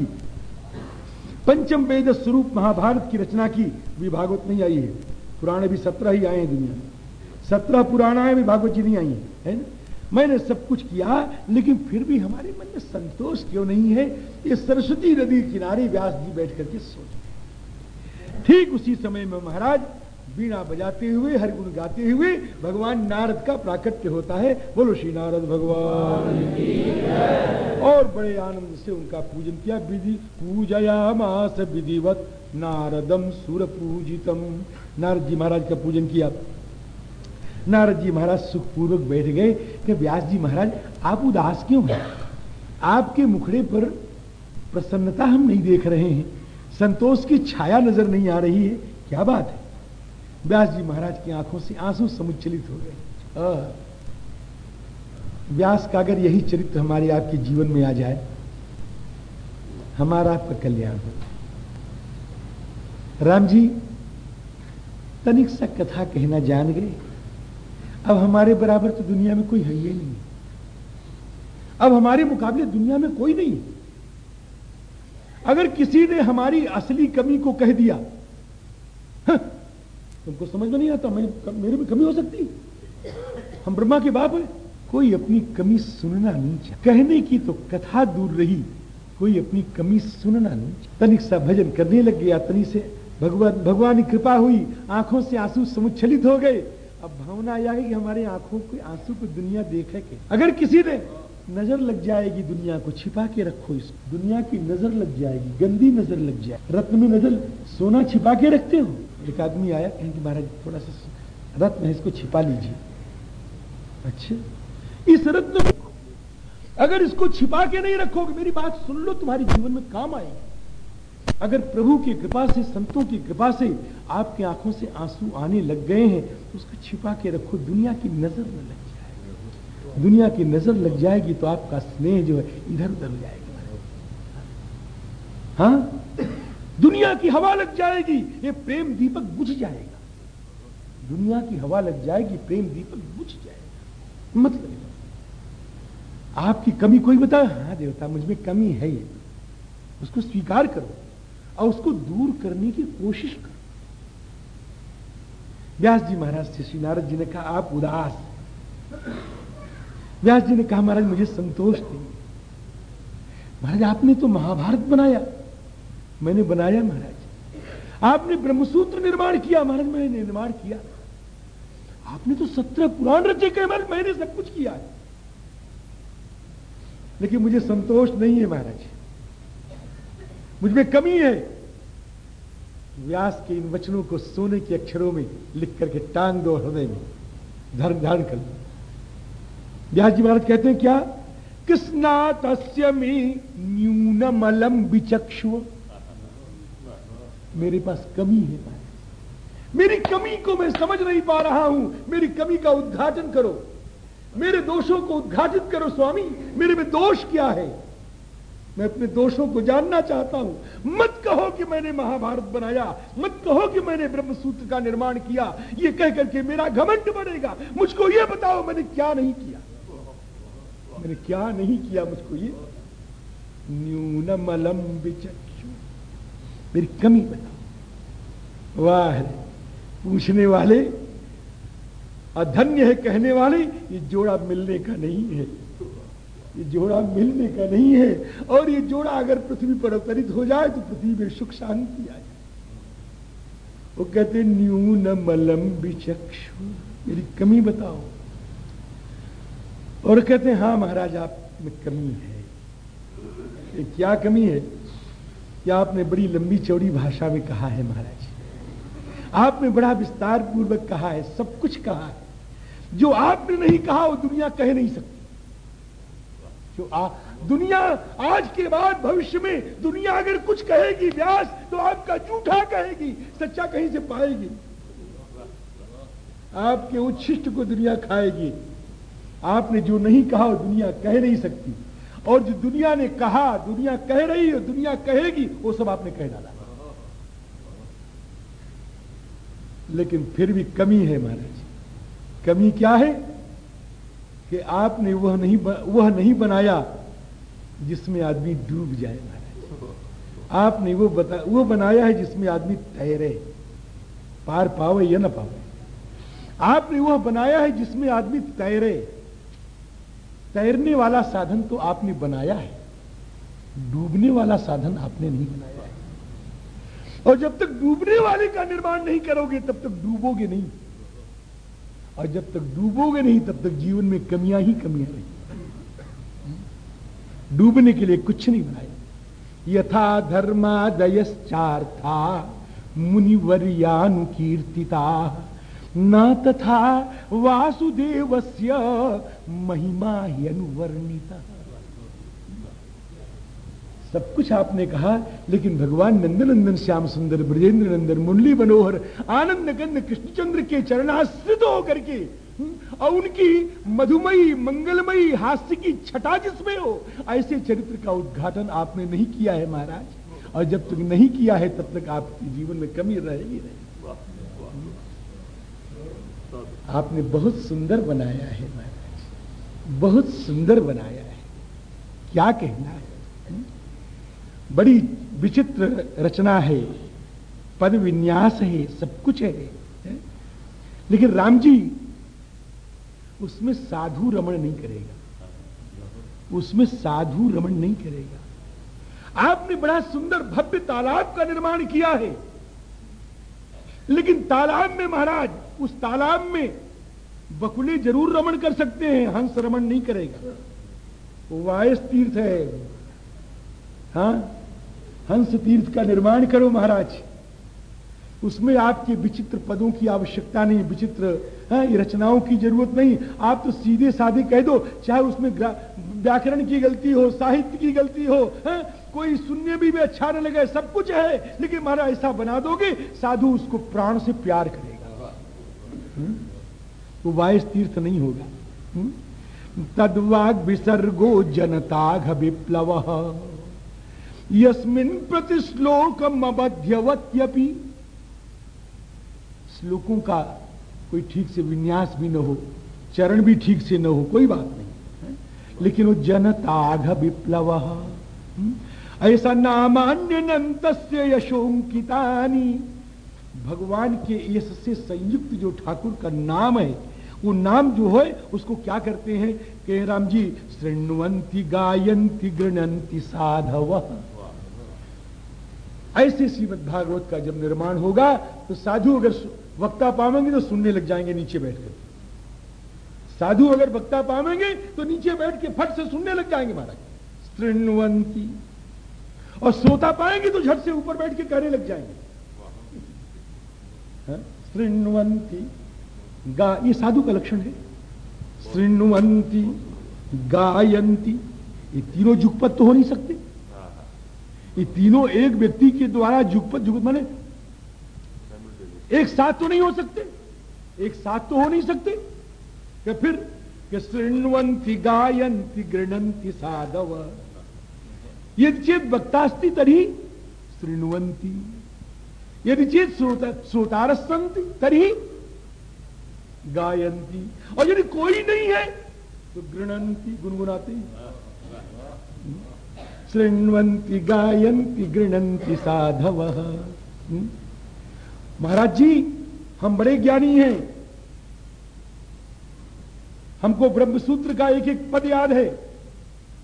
पंचम वेद स्वरूप महाभारत की रचना की भी भागवत नहीं आई है। पुराण भी सत्रह ही आए हैं दुनिया में। सत्रह पुराणाएँ भी भागवत जी नहीं आई है, है ना? मैंने सब कुछ किया लेकिन फिर भी हमारे मन में संतोष क्यों नहीं है? ये सरस्वती नदी किनारे व्यास जी बैठ करके सोच ठीक उसी समय में महाराज बीणा बजाते हुए, हरिगुण गाते हुए भगवान नारद का प्राकट्य होता है। बोलो श्री नारद भगवान और बड़े आनंद से उनका पूजन किया। विधि पूजया मास विधिवत नारदम सुर पूजितम नारद जी महाराज का पूजन किया। नारद जी महाराज सुखपूर्वक बैठ गए। कि व्यास जी महाराज, आप उदास क्यों हैं? आपके मुखड़े पर प्रसन्नता हम नहीं देख रहे हैं। संतोष की छाया नज़र नहीं आ रही है। क्या बात है? व्यास जी महाराज की आँखों से आँसू समुच्चलित हो गए। व्यास का अगर यही चरित्र हमारे आपके जीवन में आ जाए। हमारा आपका कल्याण हो। राम जी तनिक सा कथा कहना जान गए। अब हमारे बराबर तो दुनिया में कोई है ही नहीं। अब हमारे मुकाबले दुनिया में कोई नहीं। अगर किसी ने हमारी असली कमी को कह दिया हाँ, तुमको समझ में नहीं आता? मेरे मेरे में कमी हो सकती? हम ब्रह्मा के बाप है। कोई अपनी कमी सुनना नहीं चाह कहने की तो कथा दूर रही। कोई अपनी कमी सुनना नहीं तनिक सा भजन करने लग गया। तनी से भगवान भगवान की कृपा हुई। आँखों से आँसू समुच्छलित हो गए। अब भावना आई कि हमारे आँखों के आँसू को दुनिया देखे के अगर किसी ने नज़र लग जाएगी, दुनिया को छिपा के रखो इसको दुनिया की नज़र लग जाएगी, गंदी नज़र लग जाए। रत्न में नज़र सोना छिपा के रखते हो। एक आदमी आया, कहें कि महाराज, थोड़ा सा रत्न है, इसको छिपा लीजिए। अच्छा इस रत्न अगर इसको छिपा के नहीं रखोगे, मेरी बात सुन लो, तुम्हारे जीवन में काम आएगी। अगर प्रभु की कृपा से, संतों की कृपा से आपकी आँखों से आँसू आने लग गए हैं तो उसको छिपा के रखो। दुनिया की नज़र न लग जाए दुनिया की नज़र लग जाएगी तो आपका स्नेह जो है इधर उधर हो जाएगा। हाँ? दुनिया की हवा लग जाएगी, ये प्रेम दीपक बुझ जाएगा। दुनिया की हवा लग जाएगी, प्रेम दीपक बुझ जाएगा। मतलब आपकी कमी कोई बताए? हाँ देवता, मुझमें कमी है ये। उसको स्वीकार करो और उसको दूर करने की कोशिश करो। व्यास जी महाराज से श्री नारद जी ने कहा, आप उदास व्यास जी ने कहा, महाराज, मुझे संतोष नहीं। महाराज, आपने तो महाभारत बनाया। मैंने बनाया महाराज। आपने ब्रह्मसूत्र निर्माण किया महाराज, मैंने निर्माण किया। आपने तो सत्रह पुराण रचे कहे महाराज, मैंने सब कुछ किया है। लेकिन मुझे संतोष नहीं है महाराज। मुझमें कमी है। व्यास के इन वचनों को सोने के अक्षरों में लिख करके टांग दो हृदय में, धर्म धारण कर लो। व्यास जी महाराज कहते हैं क्या? कृष्णा तस्य में न्यूनमलम विचक्षु। मेरे पास कमी है मेरी कमी को मैं समझ नहीं पा रहा हूँ। मेरी कमी का उद्घाटन करो। मेरे दोषों को उद्घाटित करो, स्वामी। मेरे में दोष क्या है? मैं अपने दोषों को जानना चाहता हूँ। मत कहो कि मैंने महाभारत बनाया। मत कहो कि मैंने ब्रह्मसूत्र का निर्माण किया। ये कह करके मेरा घमंड बढ़ेगा मुझको ये बताओ, मैंने क्या नहीं किया? मैंने क्या नहीं किया मुझको ये? न्यूनमलम विचक्षु मेरी कमी बताओ वाह पूछने वाले, अधन्य है कहने वाले, ये जोड़ा मिलने का नहीं है। ये जोड़ा मिलने का नहीं है। और ये जोड़ा अगर पृथ्वी पर अवतरित हो जाए तो पृथ्वी में सुख शांति आ जाए। वो कहते, न्यून मलम विचक्षु। मेरी कमी बताओ। और कहते, हैं हाँ महाराज, आप में कमी है। क्या कमी है? क्या आपने बड़ी लंबी चौड़ी भाषा में कहा है महाराज। आपने बड़ा विस्तार पूर्वक कहा है सब कुछ कहा है। जो आपने नहीं कहा वो दुनिया कह नहीं सकती। जो आ, दुनिया आज के बाद भविष्य में दुनिया अगर कुछ कहेगी व्यास तो आपका झूठा कहेगी सच्चा कहीं से पाएगी। आपके उच्छिष्ट को दुनिया खाएगी। आपने जो नहीं कहा वो दुनिया कह नहीं सकती। और जो दुनिया ने कहा, दुनिया कह रही है, दुनिया कहेगी, वो सब आपने कह डाला। लेकिन फिर भी कमी है महाराज। कमी क्या है? कि आपने वह नहीं वह नहीं बनाया जिसमें आदमी डूब जाए महाराज। आपने वो बता, वो बनाया है जिसमें आदमी तैरे, पार पावे या ना पावे। आपने वह बनाया है जिसमें आदमी तैरे। तैरने वाला साधन तो आपने बनाया है, डूबने वाला साधन आपने नहीं बनाया है। और जब तक डूबने वाले का निर्माण नहीं करोगे, तब तक डूबोगे नहीं। और जब तक डूबोगे नहीं, तब तक जीवन में कमियाँ ही कमियाँ रही। डूबने के लिए कुछ नहीं बनाया। यथा धर्मादयश्चार्था मुनिवर्यानुकीर्तिता। न तथा वासुदेवस्य महिमा ही अनुवर्णिता। सब कुछ आपने कहा लेकिन भगवान नंदनंदन श्याम सुंदर ब्रजेंद्र नंदन मुरली मनोहर आनंद गंध कृष्णचंद्र के चरणाश्रित होकर के हम्म, और उनकी मधुमयी मंगलमयी हास्य की छटा जिसमें हो ऐसे चरित्र का उद्घाटन आपने नहीं किया है महाराज। और जब तक नहीं किया है तब तक आपके जीवन में कमी रहेगी रहेगी आपने बहुत सुंदर बनाया है महाराज। बहुत सुंदर बनाया है। क्या कहना है? बड़ी विचित्र रचना है। पद विन्यास है सब कुछ है, लेकिन राम जी उसमें साधु रमण नहीं करेगा। उसमें साधु रमण नहीं करेगा। आपने बड़ा सुंदर भव्य तालाब का निर्माण किया है। लेकिन तालाब में, महाराज, उस तालाब में बकुले ज़रूर रमण कर सकते हैं। हंस रमण नहीं करेगा। वायस तीर्थ है। हा? हंस तीर्थ का निर्माण करो, महाराज। उसमें आपके विचित्र पदों की आवश्यकता नहीं, विचित्र हाँ, रचनाओं की ज़रूरत नहीं। आप तो सीधे साधे कह दो चाहे उसमें व्याकरण की गलती हो साहित्य की गलती हो हाँ, कोई सुनने भी, भी अच्छा न लगे सब कुछ है लेकिन महाराज ऐसा बना दोगे साधु उसको प्राण से प्यार करेगा? वो वायस तीर्थ नहीं होगा? तदवाग विसर्गो जनता विप्लव। यस्मिन प्रति श्लोक अबध्यवत्यपि श्लोकों का कोई ठीक से विन्यास भी न हो, चरण भी ठीक से न हो, कोई बात नहीं लेकिन वो जनताघ विप्लव। हम्म? ऐसा नामान्य नंत भगवान के यश से संयुक्त जो ठाकुर का नाम है, वो नाम जो है, उसको क्या करते हैं? कि राम जी श्रृणवंती गायंती, गृणंती साधव। ऐसे श्रीमद भागवत का जब निर्माण होगा तो साधु अगर वक्ता पावेंगे तो सुनने लग जाएँगे नीचे बैठकर साधु अगर वक्ता पावेंगे तो नीचे बैठ के फट से सुनने लग जाएँगे महाराज। श्रृणवंती और सोता पाएँगे तो झट से ऊपर बैठ के कहने लग जाएँगे। हाँ? श्रृणवंती गा, ये साधु का लक्षण है। श्रृणवंती गायंती, ये तीनों जुगपत तो हो नहीं सकते। ये तीनों एक व्यक्ति के द्वारा जुगपत जुगपत माने एक साथ तो नहीं हो सकते। एक साथ तो हो नहीं सकते। कि फिर श्रृणवंती गायंती गृणंती साधव। यदि चेत वक्तास्ती तरी श्रृणवंती यदि चेत श्रोतारसंती तरी गायंती। और यदि कोई नहीं है तो गृणंती गुनगुनाती। शृण्वंती गायंती गृणंती साधव? महाराज जी, हम बड़े ज्ञानी हैं। हमको ब्रह्म सूत्र का एक एक पद याद है।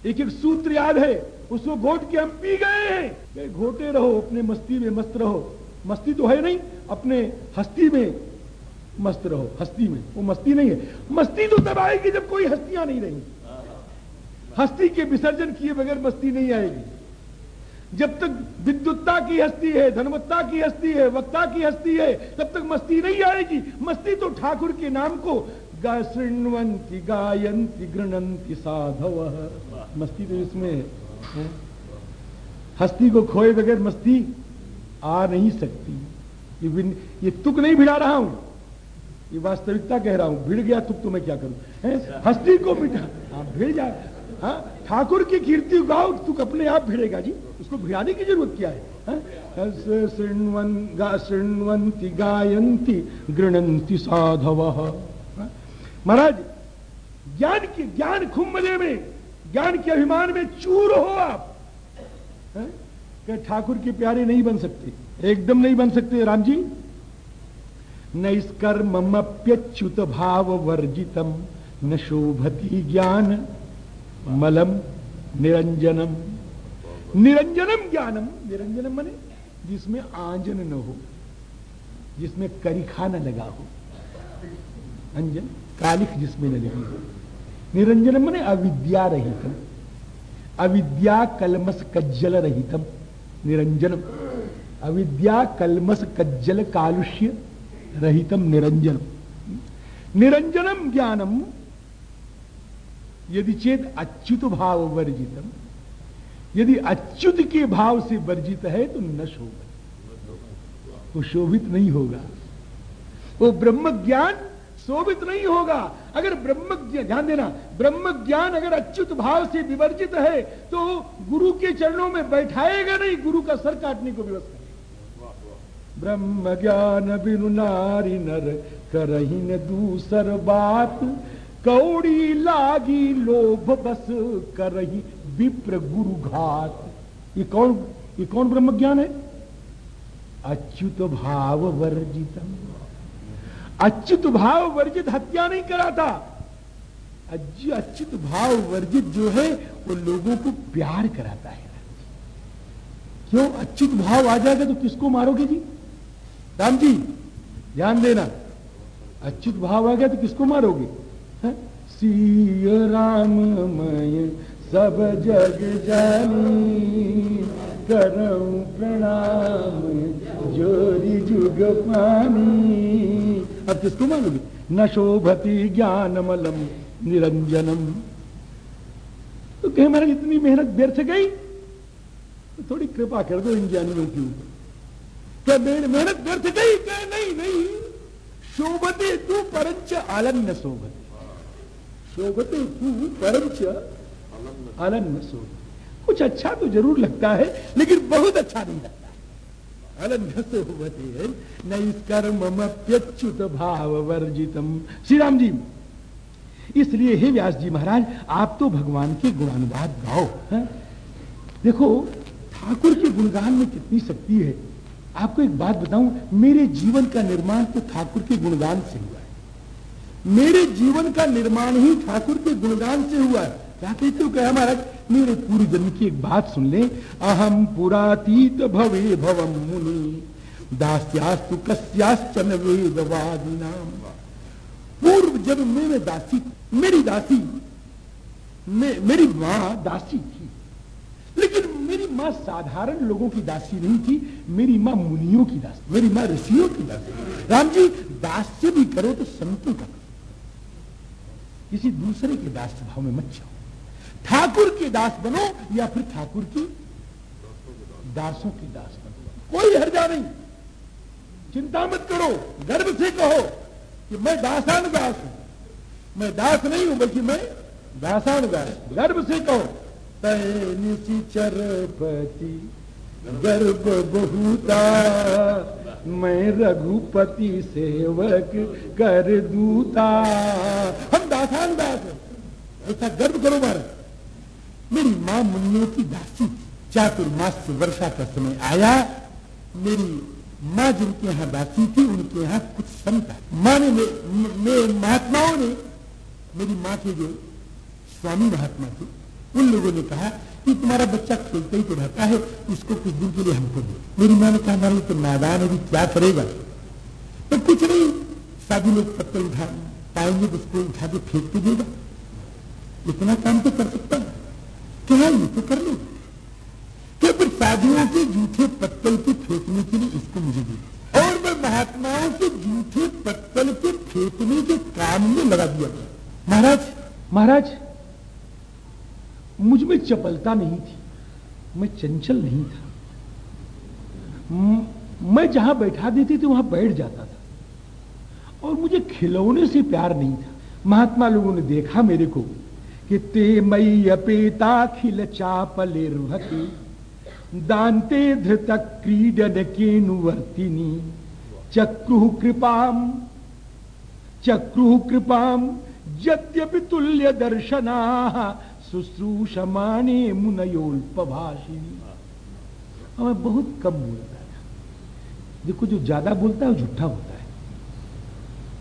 एक एक सूत्र याद है। उसको घोट के हम पी गए हैं। घोटे रहो, अपने मस्ती में मस्त रहो। मस्ती तो है नहीं, अपने हस्ती में मस्त रहो। हस्ती में, वो मस्ती नहीं है। मस्ती तो तब आएगी जब कोई हस्तियाँ नहीं रहेंगी। हस्ती के विसर्जन किए बगैर मस्ती नहीं आएगी। जब तक विद्युत्ता की हस्ती है धनवत्ता की हस्ती है वक्ता की हस्ती है तब तक मस्ती नहीं आएगी। मस्ती तो ठाकुर के नाम को शृण्वंती गायंती गृणंती साधव। मस्ती तो इसमें है हस्ती को खोए बगैर मस्ती आ नहीं सकती। ये ये तुक नहीं भिड़ा रहा हूँ। ये वास्तविकता कह रहा हूँ। भिड़ गया तुक तो मैं क्या करूँ? हस्ती को मिटा। हाँ भिड़ जा। हाँ ठाकुर की कीर्ति गाओ तुक अपने आप भिड़ेगा जी। उसको भिड़ाने की ज़रूरत क्या है शृण्वंती गायंती गृणंती साधव महाराज, ज्ञान की ज्ञान खुम्बले में, ज्ञान के अभिमान में चूर हो आप ठाकुर के प्यारे नहीं बन सकते? एकदम नहीं बन सकते, राम जी। नैष्कर्मप्यच्युत भाव वर्जितम न शोभती ज्ञान। मलम निरंजनम निरंजनम ज्ञानम निरंजनम मने जिसमें आंजन न हो जिसमें करिखा न लगा हो अंजन कालिक जिसमें न लगी हो निरंजनम मने अविद्या रहितम अविद्या कलमस कज्जल रहितम निरंजनम अविद्या कलमस कज्जल कालुष्य रहितम निरंजनम निरंजनम ज्ञानम यदि चेत अच्युत भाव वर्जितम, यदि अच्युत के भाव से वर्जित है तो नश शोभित वो शोभित नहीं होगा। वो ब्रह्म ज्ञान शोभित नहीं होगा। अगर ब्रह्म ध्यान देना ब्रह्म ज्ञान अगर अच्युत भाव से विवर्जित है तो गुरु के चरणों में बैठाएगा नहीं, गुरु का सर काटने को करेगा ब्रह्म ज्ञान बिनु नारी नर करही दूसर बात कौड़ी लागी लोभ बस कर रही विप्र गुरु घात। ये कौन ये कौन ब्रह्म ज्ञान है? अच्युत भाव वर्जितम अच्युत भाव वर्जित हत्या नहीं कराता अच्युत भाव वर्जित जो है, वो लोगों को प्यार कराता है। क्यों? अच्युत भाव आ जाएगा तो किसको मारोगे जी? राम जी, ध्यान देना। अच्युत भाव आ गया तो किसको मारोगे? सीय राममय सब जग जानी, करऊं प्रणाम जोरी जुग पानी। अब किसको मानोगे न शोभती ज्ञानमलम निरंजनम। तो कहे महाराज, इतनी मेहनत व्यर्थ गई? तो थोड़ी कृपा कर दो इन ज्ञानियों के ऊपर। क्या मेहनत व्यर्थ गई? क्या नहीं नहीं। शोभते तू परंच आलन्य शोभते। शोभते आलन्य शोभ कुछ अच्छा तो ज़रूर लगता है, लेकिन बहुत अच्छा नहीं लगता। भाव वर्जितम श्री राम जी इसलिए हे व्यास जी महाराज, आप तो भगवान के गुणानुवाद गाओ, है? देखो, ठाकुर के गुणगान में कितनी शक्ति है। आपको एक बात बताऊँ, मेरे जीवन का निर्माण तो ठाकुर के गुणगान से हुआ। मेरे जीवन का निर्माण ही ठाकुर के गुणगान से हुआ है। क्या कहते हो क्या महाराज? मेरे पूर्व जन्म की एक बात सुन ले। अहम पुरातीत भवे भवम मुनि। दास्यास्तु कस्याश्चन वेदवादी नाम। पूर्व जन्म में दासी मेरी दासी मे, मेरी माँ दासी थी। लेकिन मेरी माँ साधारण लोगों की दासी नहीं थी मेरी माँ मुनियों की दासी मेरी माँ ऋषियों की दासी। राम जी दास्य भी करो तो संतों का किसी दूसरे के दास भाव में मत जाओ। ठाकुर के दास बनो या फिर ठाकुर की दासों की दास बनो। कोई हर्जा नहीं। चिंता मत करो। गर्व से कहो कि मैं दासान दास हूँ। मैं दास नहीं हूँ, बल्कि मैं दासान दास गर्व से कहो। तैनिची चरपति गर्भ बहुता मैं रघुपति सेवक कर दूता। हम दासान दास ऐसा गर्व करो महाराज मेरी माँ मुन्नियों की दासी चातुर्मास वर्षा का समय आया। मेरी माँ जिनके यहाँ दासी थी, उनके यहाँ कुछ संता माँ ने मेरे महात्माओं ने, मेरी माँ के जो स्वामी महात्मा थे, उन लोगों ने कहा कि तुम्हारा बच्चा खेलते ही तो रहता है, उसको कुछ दिन के लिए हमको दो। मेरी माँ ने कहा हमारे तो नादान है क्या करेगा तो कुछ नहीं साधु लोग पत्थर उठा, पाएँगे तो उसको उठा के फेंक तो देगा। इतना काम तो कर सकता है। क्या ये तो कर लो? क्या फिर साधुओं के जूठे पत्तल के फेंकने के लिए इसको मुझे दे? और मैं महात्माओं के जूठे पत्तल के फेंकने के काम में लगा दिया। महाराज? महाराज? मुझमें चपलता नहीं थी, मैं चंचल नहीं था। मैं जहाँ बैठा देती थी वहाँ बैठ जाता था। और मुझे खिलौने से प्यार नहीं था। महात्मा लोगों ने देखा मेरे को कि ते मई अपेता खिल चापलिर्भति दांते धृत क्रीडन केनुवर्तिनी चक्रु कृपाम चक्रु कृपाम, यद्यपि तुल्य दर्शना शुश्रूषमाणे मुनयोल्पभाषिणी। हमें बहुत कम बोलता है। देखो, जो ज़्यादा बोलता है, वो झूठा होता है।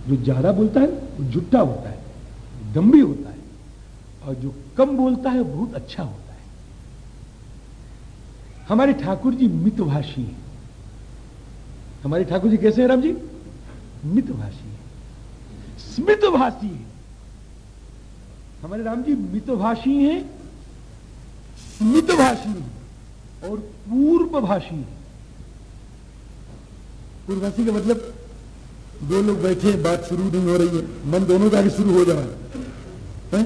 जो ज़्यादा बोलता है, वो झूठा होता है। दम्भी होता है। और जो कम बोलता है बहुत अच्छा होता है। हमारे ठाकुर जी मितभाषी हैं। हमारे ठाकुर जी कैसे हैं राम जी मितभाषी है। स्मितभाषी है। हमारे राम जी मितभाषी हैं स्मितभाषी हैं, और पूर्वभाषी हैं। पूर्वभाषी का मतलब दो लोग बैठे हैं, बात शुरू नहीं हो रही है, मन दोनों का आगे शुरू हो जा रहा है।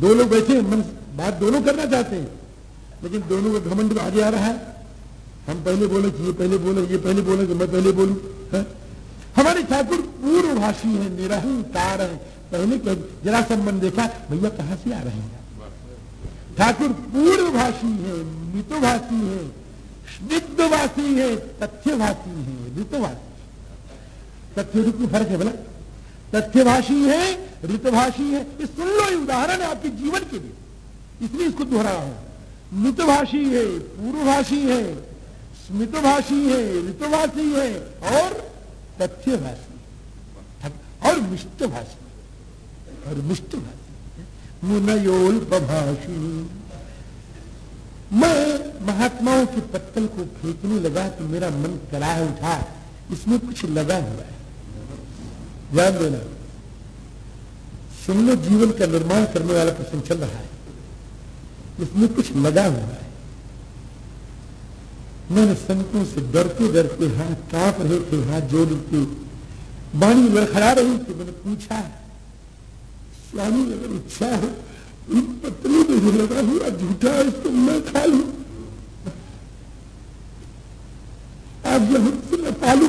दो लोग बैठे हैं, मन बात दोनों करना चाहते हैं, लेकिन दोनों का घमंड आगे आ रहा है। हम पहले बोले कि ये पहले बोले, ये पहले बोले कि मैं पहले बोलू। हमारे ठाकुर पूर्वभाषी है, निरहंकार है। पहले जरा संबंध देखा, भैया कहाँ से आ रहे हैं? ठाकुर पूर्वभाषी है, मितोभाषी है स्निग्धवासी है, तथ्यभाषी है, ऋतुभाषी। तथ्य ऋतु फ़र्क है बोला। तथ्यभाषी है, ऋतुभाषी है। ये सुन लो उदाहरण है आपके जीवन के लिए। इसलिए इसको दोहरा रहा हूँ। मितभाषी है, पूर्वभाषी है, स्मितभाषी है, ऋतुभाषी है, और तथ्यभाषी और मिष्ट भाषण। और मिष्टभाषी मुनयोल प्रभाषी मैं महात्माओं के पत्तल को फेंकने लगा तो मेरा मन कराह उठा। इसमें कुछ लगा हुआ है। ध्यान देना सुन लो जीवन का निर्माण करने वाला प्रश्न चल रहा है। इसमें कुछ लगा हुआ है। मैंने संतों से डरते डरते हाथ काँप रहे थे हाथ जोड़ के। बाणी लड़खड़ा रही थी मैंने पूछा स्वामी, अगर इच्छा हो पत्नी में जो लगा हुआ झूठा है इसको मैं खा लू। आप जब हमसे न पालू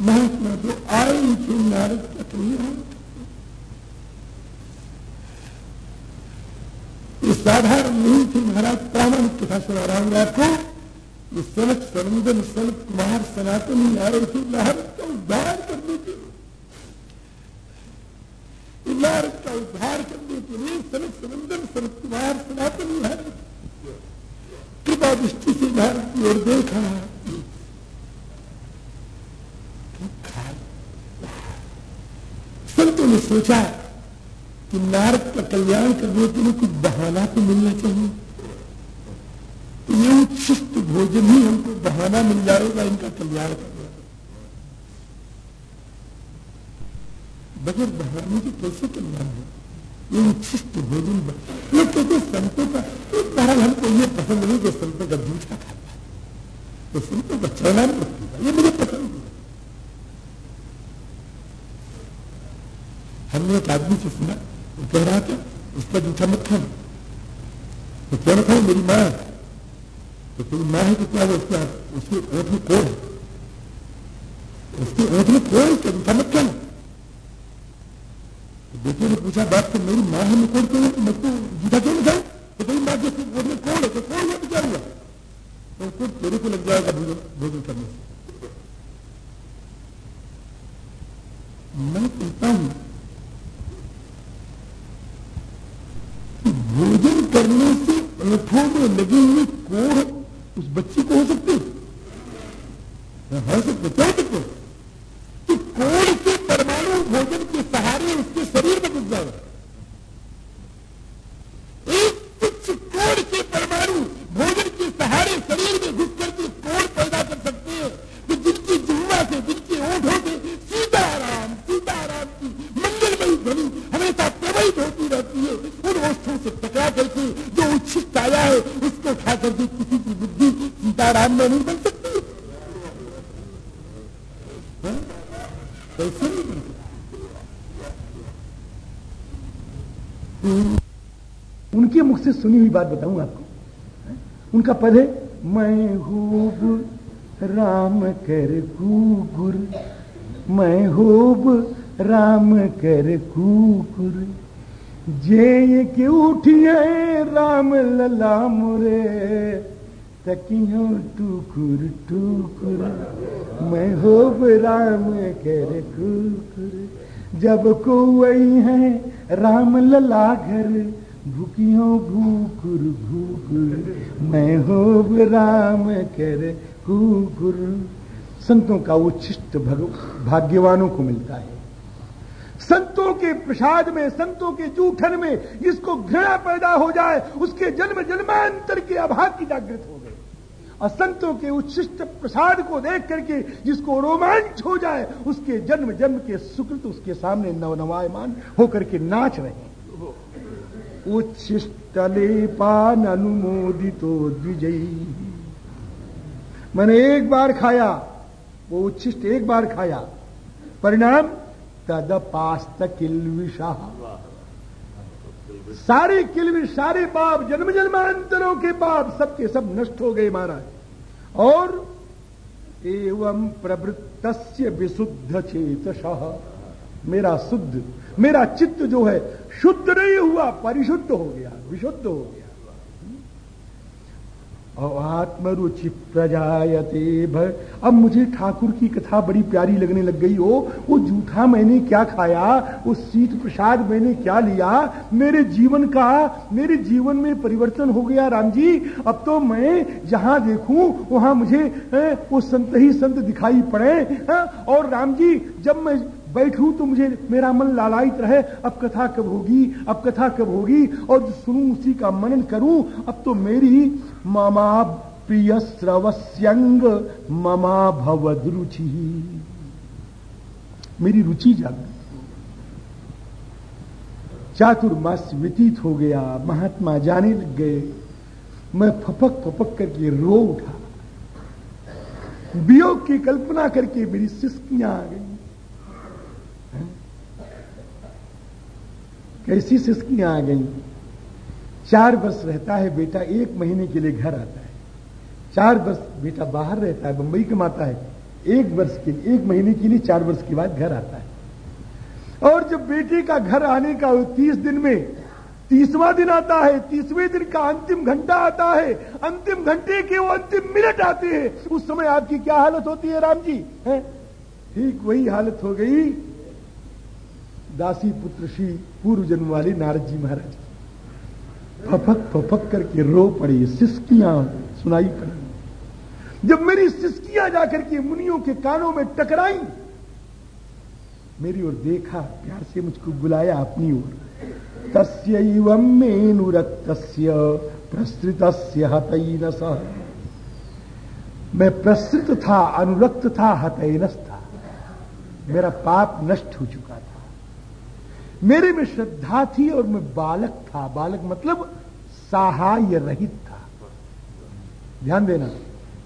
महात्मा तो आए थे नारद तक नहीं साधारण नहीं थे महाराज प्रामाणिक कथा सुना रहा हूँ आपको सनक सनंदन सनक कुमार सनातन रहे थे भारत का उद्धार करने के भारत का उद्धार करने के लिए सनक सनंदन सनक कुमार सनातन रहे कृपा दृष्टि से भारत की ओर देखा संतों ने सोचा कि नारद का कल्याण करने के लिए कुछ बहाना तो मिलना चाहिए। तो ये उच्छिष्ट भोजन ही हमको बहाना मिल जाएगा इनका कल्याण करने बगैर बहाने के कैसे कल्याण है? ये उच्छिष्ट भोजन लोग कहते संतों का तो कारण हमको ये पसंद नहीं कि संतों का दूसरा खाता है। तो संतों का चरणान ये मुझे पसंद है। हमने एक आदमी से सुना था उसका जूठा मत खाना तो क्या खाओ मेरी माँ तो तेरी माँ है तो क्या है उसका उसकी ओठ में कोड़ है उसकी ओठ में कोड़ है जूठा मत खाना तो बेटे ने पूछा बात तो मेरी माँ है मैं क्यों मैं तो जूठा क्यों नहीं तो तेरी माँ के ओठ में कोड़ है तो कोड़ हुआ तो क्या हुआ तो उसको तेरे को लग जाएगा भोजन भोजन करने से मैं कहता हूँ भोजन करने से आँखों में लगे हुए कोर उस बच्ची को हो सकते हो? सकते क्या सकते कि कोर के परमाणु भोजन के सहारे उसके शरीर में घुस जाएगा कुछ कोड़ के परमाणु भोजन के सहारे शरीर में घुस करके कोड़ पैदा कर सकते हैं तो जिनकी जुम्मा से कैसे नहीं बन सकता उनके मुख से सुनी हुई बात बताऊँ आपको। उनका पद है, मैं खूब राम कर कुकुर। मैं खूब राम कर कुकुर। जे के उठिए राम लला मुरे। तकियो टुकुर टुकुर। मैं होब राम कर कुकुर। जब को वही है, राम लला घर भूकियो भूकुर भूकुर मैं होब राम कर कुकुर। संतों का उच्छिष्ट भाग्यवानों को मिलता है। संतों के प्रसाद में, संतों के जूठन में जिसको घृणा पैदा हो जाए, उसके जन्म जन्मांतर के अभाव की जागृत हो गए। और संतों के उच्छिष्ट प्रसाद को देख करके जिसको रोमांच हो जाए, उसके जन्म जन्म के सुकृत उसके सामने नवनवायमान होकर के नाच रहे हैं। उच्छिष्टले पान अनुमोदितो द्विजयी। मैंने एक बार खाया, वो उच्छिष्ट एक बार खाया। परिणाम तदपास्त किलविषा सारे किलविश सारे पाप जन्म जन्मांतरों के पाप सबके सब नष्ट हो गए महाराज। और एवं प्रवृत्त विशुद्ध चेत मेरा शुद्ध मेरा चित्त जो है शुद्ध नहीं हुआ, परिशुद्ध हो गया, विशुद्ध हो गया आत्मरुचि प्रजायते भय अब मुझे ठाकुर की कथा बड़ी प्यारी लगने लग गई हो वो जूठा मैंने क्या खाया, वो शीत प्रसाद मैंने क्या लिया, मेरे जीवन का, मेरे जीवन में परिवर्तन हो गया राम जी अब तो मैं जहाँ देखूँ, वहाँ मुझे वो संत ही संत दिखाई पड़े? और राम जी, जब मैं बैठूं तो मुझे, मेरा मन लालायित रहे। अब कथा कब होगी? अब कथा कब होगी? और जो सुनूं, उसी का मनन करूँ। अब तो मेरी ममा प्रिय श्रवस्यंग, ममा भवद रुचि। मेरी रुचि जाग चातुर्मास व्यतीत हो गया। महात्मा जाने लग गए। मैं फपक फपक करके रो उठा। वियोग की कल्पना करके मेरी सिस्कियाँ आ गई। कैसी सिस्कियाँ आ गई। चार वर्ष रहता है, बेटा एक महीने के लिए घर आता है। चार वर्ष बेटा बाहर रहता है, बंबई कमाता है। एक वर्ष के लिए, एक महीने के लिए चार वर्ष के बाद घर आता है। और जब बेटे का घर आने का तीस दिन में, तीसवा दिन आता है, तीसवें दिन का अंतिम घंटा आता है, अंतिम घंटे के वो अंतिम मिनट आते हैं। उस समय आपकी क्या हालत होती है राम जी? ठीक वही हालत हो गई। दासी पुत्र श्री पूर्व जन्म वाले नारद जी महाराज। फपक फपक करके रो पड़ी सिस्कियाँ, सुनाई पड़ी जब मेरी सिस्कियाँ जाकर के मुनियों के कानों में टकराई, मेरी ओर देखा, प्यार से मुझको बुलाया अपनी ओर। तस्व मेनुरक्त मैं प्रसृत था, अनुरक्त था हतैनस था। मेरा पाप नष्ट हो चुका। मेरे में श्रद्धा थी और मैं बालक था। बालक मतलब सहाय रहित था। ध्यान देना,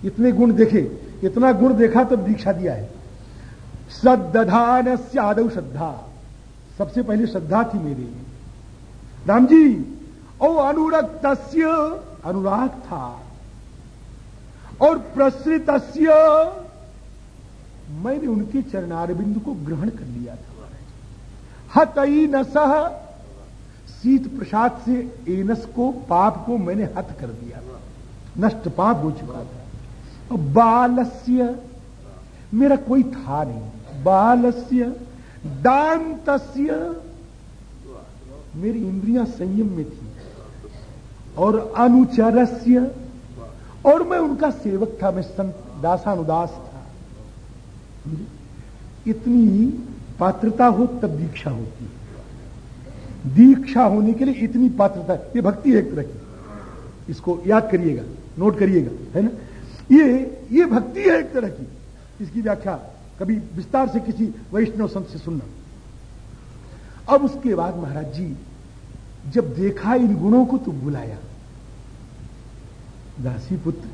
इतने गुण देखे, इतना गुण देखा तब दीक्षा दिया है। सदधान से आदव श्रद्धा। सबसे पहले श्रद्धा थी मेरी। राम जी ओ अनुरक्त अनुराग था और प्रसृत मैंने उनके चरणारबिंद को ग्रहण कर लिया था। हतई न सह शीत प्रसाद से एनस को, पाप को मैंने हत कर दिया। नष्ट पाप हो चुका था। बालस्य, मेरा कोई था नहीं। बालस्य, दांतस्य, मेरी इंद्रियाँ संयम में थी। और अनुचरस्य, और मैं उनका सेवक था, मैं संत, दासानुदास था। इतनी पात्रता हो, तब दीक्षा होती है। दीक्षा होने के लिए इतनी पात्रता, ये भक्ति एक तरह की। इसको याद करिएगा, नोट करिएगा, है ना? ये ये भक्ति है एक तरह की। इसकी व्याख्या, कभी विस्तार से किसी वैष्णव संत से सुनना। अब उसके बाद महाराज जी, जब देखा इन गुणों को तो बुलाया। दासी पुत्र,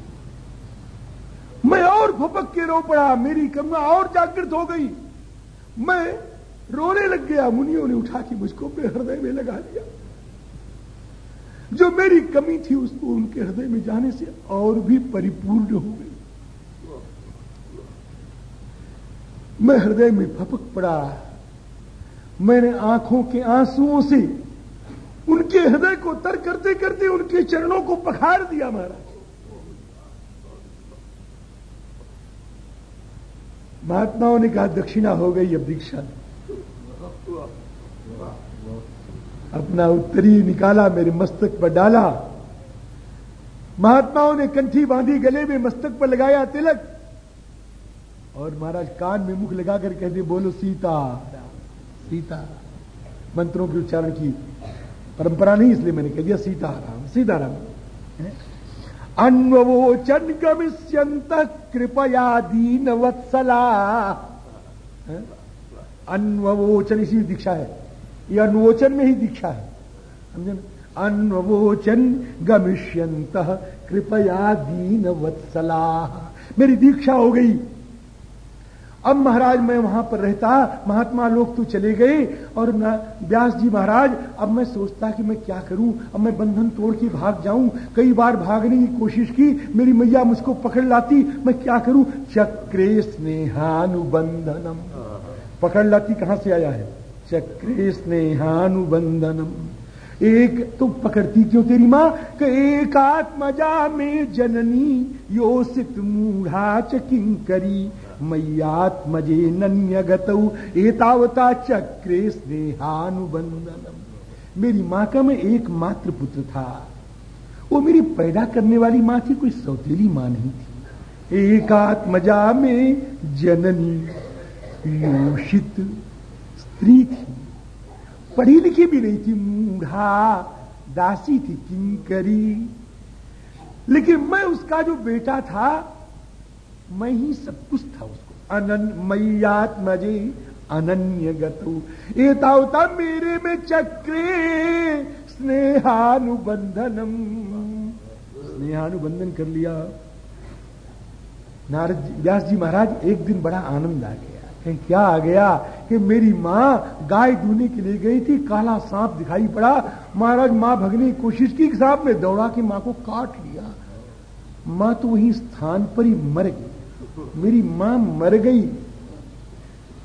मैं और भपक के रो पड़ा, मेरी करुणा और जागृत हो गई। मैं रोने लग गया, मुनियों ने उठा के मुझको अपने हृदय में लगा लिया। जो मेरी कमी थी, उसको उनके हृदय में जाने से और भी परिपूर्ण हो गई। मैं हृदय में फपक पड़ा। मैंने आँखों के आंसुओं से उनके हृदय को तर करते करते उनके चरणों को पखार दिया महाराज। महात्माओं ने कहा, दक्षिणा हो गई अब दीक्षा अपना उत्तरी निकाला, मेरे मस्तक पर डाला। महात्माओं ने कंठी बांधी, गले में मस्तक पर लगाया तिलक। और महाराज कान में मुख लगाकर कहते, बोलो सीता। सीता, मंत्रों के उच्चारण की परंपरा नहीं, इसलिए मैंने कह दिया, सीताराम सीताराम। अन्वोचन गमिष्यंत कृपया दीन वत्सला अन्वोचन इसी दीक्षा है। ये अन्वोचन में ही दीक्षा है। समझे ना? अन्वोचन गमिष्यंत कृपया दीन वत्सला मेरी दीक्षा हो गई। अब महाराज मैं वहाँ पर रहता, महात्मा लोग तो चले गए, और व्यास जी महाराज, अब मैं सोचता कि मैं क्या करूँ? अब मैं बंधन तोड़ के भाग जाऊँ। कई बार भागने की कोशिश की, मेरी मैया मुझको पकड़ लाती, मैं क्या करूँ? चक्रे स्नेहानुबंधनम। पकड़ लाती, कहाँ से आया है? चक्रे स्नेहानुबंधनम। एक तो पकड़ती क्यों तेरी माँ? एक आत्मजा में जननी योसित मूढ़ा चकिंग करी मैयात्मजे नन्य गतऊ एतावता चक्रे स्नेहानुबंधनम मेरी माँ का मैं एक मात्र पुत्र था। वो मेरी पैदा करने वाली माँ थी कोई सौतेली माँ नहीं थी। एकात्मजा में जननी, योषित स्त्री थी। पढ़ी लिखी भी नहीं थी, मूढ़ा, दासी थी, किंकरी। लेकिन मैं उसका जो बेटा था मैं ही सब कुछ था उसको। अनन मैयात्मजे अनन्य गतु एतावता मेरे में चक्रे, स्नेहानुबंधनम। स्नेहानुबंधन कर लिया। नारद व्यास जी महाराज, एक दिन बड़ा आनंद आ गया। कहीं, क्या आ गया कि मेरी माँ गाय दूने के लिए गई थी, काला सांप दिखाई पड़ा। महाराज, माँ भगने की कोशिश की, सांप में दौड़ा के माँ को काट लिया। माँ तो वही स्थान पर ही मर गई। मेरी माँ मर गई।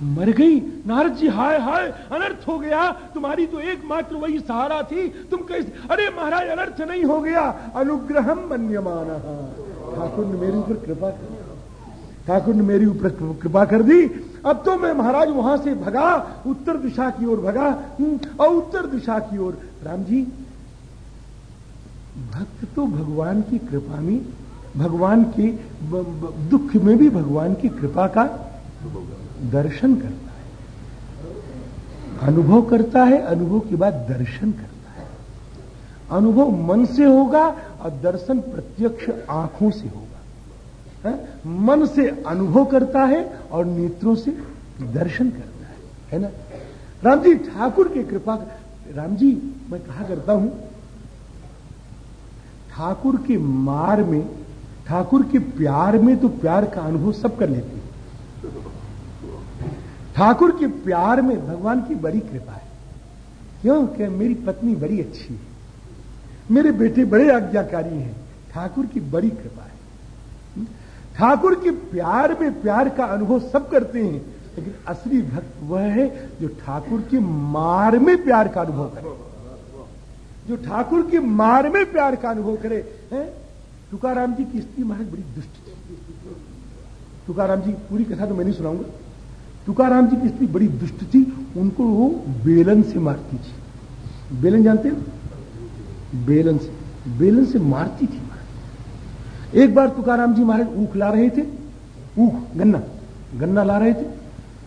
मर गई? नारद जी हाय हाय अनर्थ हो गया। तुम्हारी तो एकमात्र वही सहारा थी। तुम कैसे अरे महाराज अनर्थ नहीं हो गया। अनुग्रहम मन्यमान। ठाकुर ने मेरे ऊपर कृपा कर ठाकुर ने मेरी ऊपर कृपा कर दी। अब तो मैं महाराज वहाँ से भगा उत्तर दिशा की ओर भगा। हम्म, और उत्तर दिशा की ओर। राम जी भक्त तो भगवान की कृपा में भगवान के दुख में भी भगवान की कृपा का दर्शन करता है। अनुभव करता है, अनुभव के बाद दर्शन करता है। अनुभव मन से होगा और दर्शन प्रत्यक्ष आँखों से होगा। है? मन से अनुभव करता है और नेत्रों से दर्शन करता है। है ना? राम जी ठाकुर की कृपा राम जी मैं कहा करता हूँ, ठाकुर के मार में ठाकुर के प्यार में तो प्यार का अनुभव सब कर लेते हैं। ठाकुर के प्यार में भगवान की बड़ी कृपा है। क्यों? क्या मेरी पत्नी बड़ी अच्छी है। मेरे बेटे बड़े आज्ञाकारी हैं। ठाकुर की बड़ी कृपा है। ठाकुर के प्यार में प्यार का अनुभव सब करते हैं, लेकिन असली भक्त वह है जो ठाकुर के मार में प्यार का अनुभव करे। जो ठाकुर के मार में प्यार का अनुभव करे, है? तुकाराम जी की स्त्री महाराज बड़ी दुष्ट थी। तुकाराम जी पूरी कथा तो मैं नहीं सुनाऊँगा। तुकाराम जी की स्त्री बड़ी दुष्ट थी, उनको वो बेलन से मारती थी। बेलन जानते हो? बेलन से बेलन से मारती थी एक बार तुकाराम जी महाराज ऊख ला रहे थे, ऊख, गन्ना गन्ना ला रहे थे,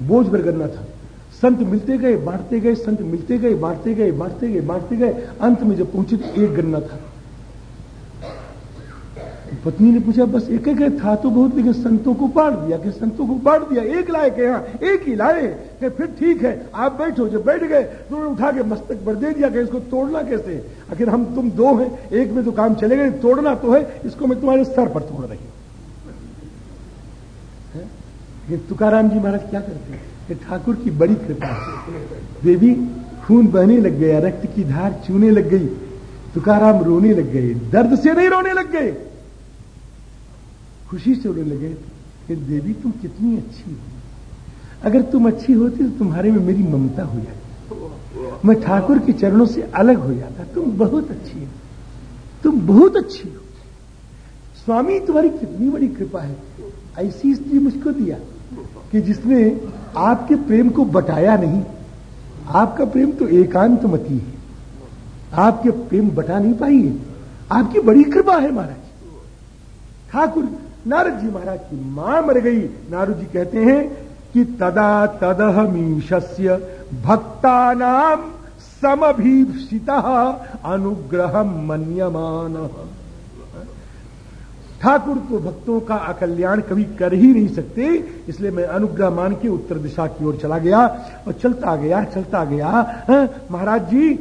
बोझ भर गन्ना था। संत मिलते गए, बांटते गए, संत मिलते गए, बांटते गए बांटते गए बांटते गए, अंत में जब पहुँचे तो एक गन्ना था। पत्नी ने पूछा, बस एक एक था तो बहुत, लेकिन संतों को बांट दिया, कि संतों को बांट दिया, एक लाए के यहाँ, एक ही लाए, कि फिर ठीक है, आप बैठो, जब बैठ गए तो उन्होंने उठा के मस्तक पर दे दिया कि इसको तोड़ना कैसे? आखिर हम तुम दो हैं, एक में तो काम चले गए, तोड़ना तो है, इसको मैं तुम्हारे सर पर तोड़ रही लेकिन तुकाराम जी महाराज क्या करते हैं? ठाकुर की बड़ी कृपा देवी, खून बहने लग गया, रक्त की धार चूने लग गई, तुकाराम रोने लग गए, दर्द से नहीं रोने लग गए। खुशी से रोने लगे कि देवी तुम कितनी अच्छी हो। अगर तुम अच्छी होती तो तुम्हारे में मेरी ममता हो जाती। मैं ठाकुर के चरणों से अलग हो जाता। तुम बहुत अच्छी हो। तुम बहुत अच्छी हो। स्वामी, तुम्हारी कितनी बड़ी कृपा है। ऐसी स्त्री मुझको दिया कि जिसने आपके प्रेम को बटाया नहीं। आपका प्रेम तो एकांत मती है। आपके प्रेम बटा नहीं पाई है। आपकी बड़ी कृपा है महाराज। ठाकुर नारद जी महाराज की माँ मर गई। नारद जी कहते हैं कि तदा तदहमीशस्य भक्ता नाम समभीषिता अनुग्रह मन्यमान। ठाकुर तो भक्तों का अकल्याण कभी कर ही नहीं सकते इसलिए मैं अनुग्रह मान के उत्तर दिशा की ओर चला गया और चलता गया चलता गया। हाँ, महाराज जी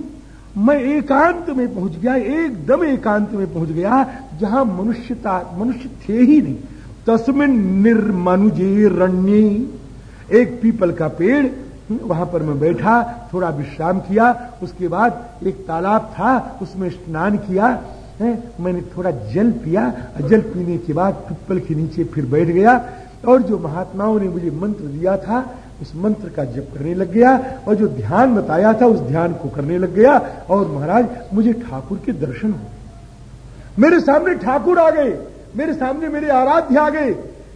मैं एकांत में पहुँच गया, एकदम एकांत में पहुँच गया, जहाँ मनुष्यता, मनुष्य थे ही नहीं। तस्मिन निर्मनुजे रण्य, एक पीपल का पेड़, वहाँ पर मैं बैठा, थोड़ा विश्राम किया, उसके बाद एक तालाब था, उसमें स्नान किया, है, मैंने थोड़ा जल पिया, जल पीने के बाद पिप्पल के नीचे फिर बैठ गया, और जो महात्माओं ने मुझे मंत्र दिया था उस मंत्र का जप करने लग गया और जो ध्यान बताया था उस ध्यान को करने लग गया और महाराज, मुझे ठाकुर के दर्शन हो मेरे सामने ठाकुर आ गए, मेरे सामने मेरे आराध्य आ गए,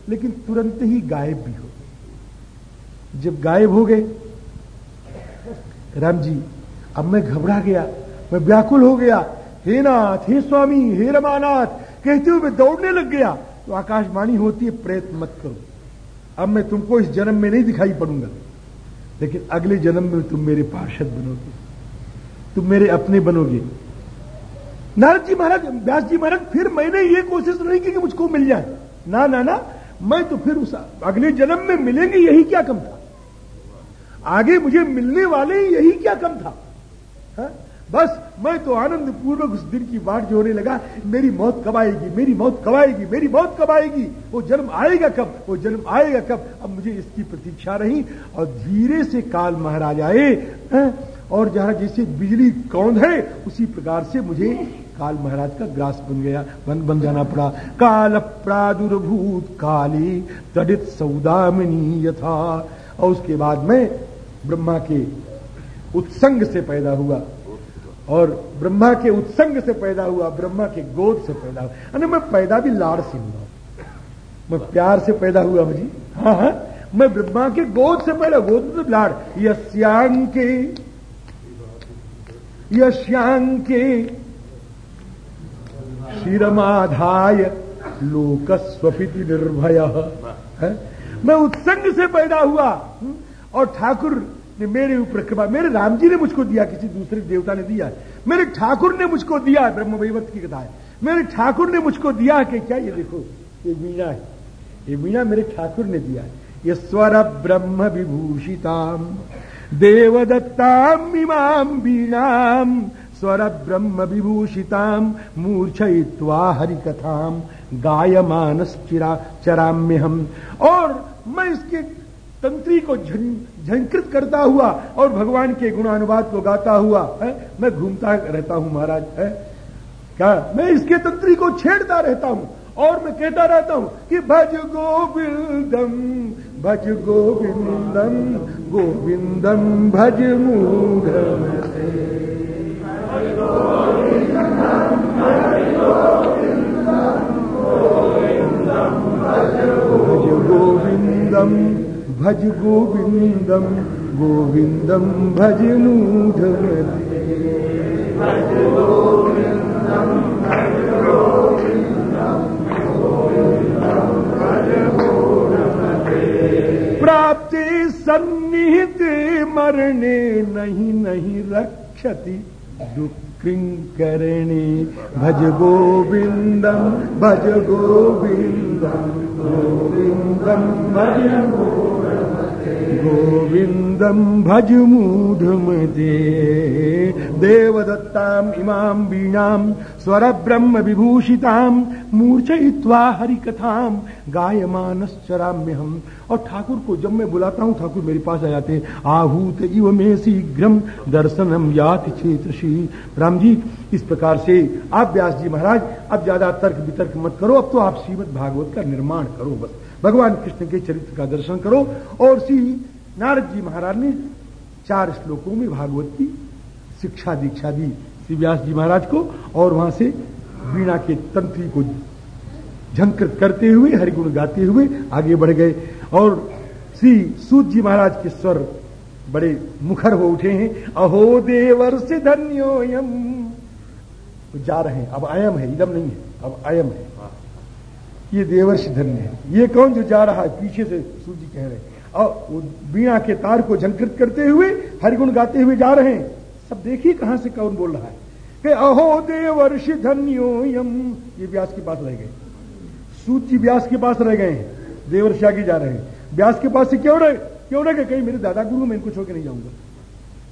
लेकिन तुरंत ही गायब भी हो गए। जब गायब हो गए, राम जी, अब मैं घबरा गया, मैं व्याकुल हो गया। हे नाथ, हे स्वामी, हे रमानाथ, कहते हुए मैं दौड़ने लग गया। तो आकाशवाणी होती है, प्रयत्न मत करो। अब मैं तुमको इस जन्म में नहीं दिखाई पड़ूँगा। लेकिन अगले जन्म में तुम मेरे पार्षद बनोगे। तुम मेरे अपने बनोगे। नारद जी महाराज, व्यास जी महाराज, फिर मैंने ये कोशिश नहीं की कि मुझको मिल जाए। ना ना ना, मैं तो फिर उस अगले जन्म में मिलेंगे, यही क्या कम था? आगे मुझे मिलने वाले यही क्या कम था? हा? बस मैं तो आनंद पूर्वक उस दिन की बात जोड़ने लगा, मेरी मौत कब आएगी, मेरी मौत कब आएगी, मेरी मौत कब आएगी? वो जन्म आएगा कब? वो जन्म आएगा कब? अब मुझे इसकी प्रतीक्षा रही और धीरे से काल महाराज आए और जहाँ जैसे बिजली कौंध है, उसी प्रकार से मुझे काल महाराज का ग्रास बन गया बन बन जाना पड़ा। काल प्रादुर्भूत काली तड़ित सौदामिनी यथा। और उसके बाद में ब्रह्मा के उत्संग से पैदा हुआ। और ब्रह्मा के उत्संग से पैदा हुआ, ब्रह्मा के गोद से पैदा हुआ। अरे मैं पैदा भी लाड़ से हुआ। मैं प्यार से पैदा हुआ मुझे। हाँ हाँ। मैं ब्रह्मा के गोद से पैदा गोद मतलब लाड़। यश्यांके यश्यांके शिरमाधाय लोकस्वपिति निर्भय। मैं उत्संग से पैदा हुआ। और ठाकुर मेरे ऊपर कृपा मेरे राम जी ने मुझको दिया, किसी दूसरे देवता ने दिया मेरे ठाकुर ने मुझको दिया ब्रह्म वैवत की कथा है। मेरे ठाकुर ने मुझको दिया कि क्या ये देखो, ये वीणा है। ये वीणा मेरे ठाकुर ने दिया है। ये स्वर ब्रह्म विभूषिताम, देवदत्ताम वीणाम, स्वर ब्रह्म विभूषिताम, मूर्छयित्वा हरिकथाम गायमानस चिरा चराम्य हम और मैं इसके तंत्री को झंकृत करता हुआ और भगवान के गुणानुवाद को गाता हुआ, है? मैं घूमता रहता हूँ महाराज, है? क्या मैं इसके तंत्री को छेड़ता रहता हूँ? और मैं कहता रहता हूँ कि भज गोविंदम भज गोविंदम गोविंदम भज मूढ़ भज गोविंदम भज गोविंदम गोविंदम भज प्राप्ति सन्निहित मरणे नहीं नहीं रक्षति। दुःखिङ्करणे भज गोविन्दं भज गोविन्दं गोविन्दं भज गोविंदम भज मूढ़मदे देवदत्ताम इमाम वीणाम स्वर ब्रह्म विभूषिताम मूर्छयित्वा हरि कथाम गायमानश्चराम्य हम और ठाकुर को जब मैं बुलाता हूँ ठाकुर मेरे पास आ जाते आहूत इव में शीघ्रम दर्शनम याति क्षेत्र राम जी इस प्रकार से आप व्यास जी महाराज अब ज़्यादा तर्क वितर्क मत करो अब तो आप श्रीमद भागवत का निर्माण करो बस भगवान कृष्ण के चरित्र का दर्शन करो और श्री नारद जी महाराज ने चार श्लोकों में भागवत की, शिक्षा दीक्षा दी श्री व्यास जी महाराज को और वहाँ से वीणा के तंत्री को झंकृत करते हुए, हरिगुण गाते हुए आगे बढ़ गए। और श्री सूत जी महाराज के स्वर बड़े मुखर हो उठे हैं, अहो देवर से धन्योयम जा रहे हैं। अब आयम है, इदम नहीं है, अब आयम है। ये देवर्ष धन्य है। ये कौन जो जा रहा है? पीछे से सूर्य कह रहे हैं। बीणा के तार को झंकृत करते हुए हरिगुण गाते हुए जा रहे हैं। सब देखिए कहाँ से कौन बोल रहा है। कि अहो देवर्षि धन्यो यम ये व्यास के पास रह गए। जी व्यास के पास रह गए हैं। देवर्षि आगे जा रहे हैं। व्यास के पास से क्यों रहे क्यों रहे कहीं, मेरे दादा गुरु, मैं इनको छोड़ के नहीं जाऊँगा।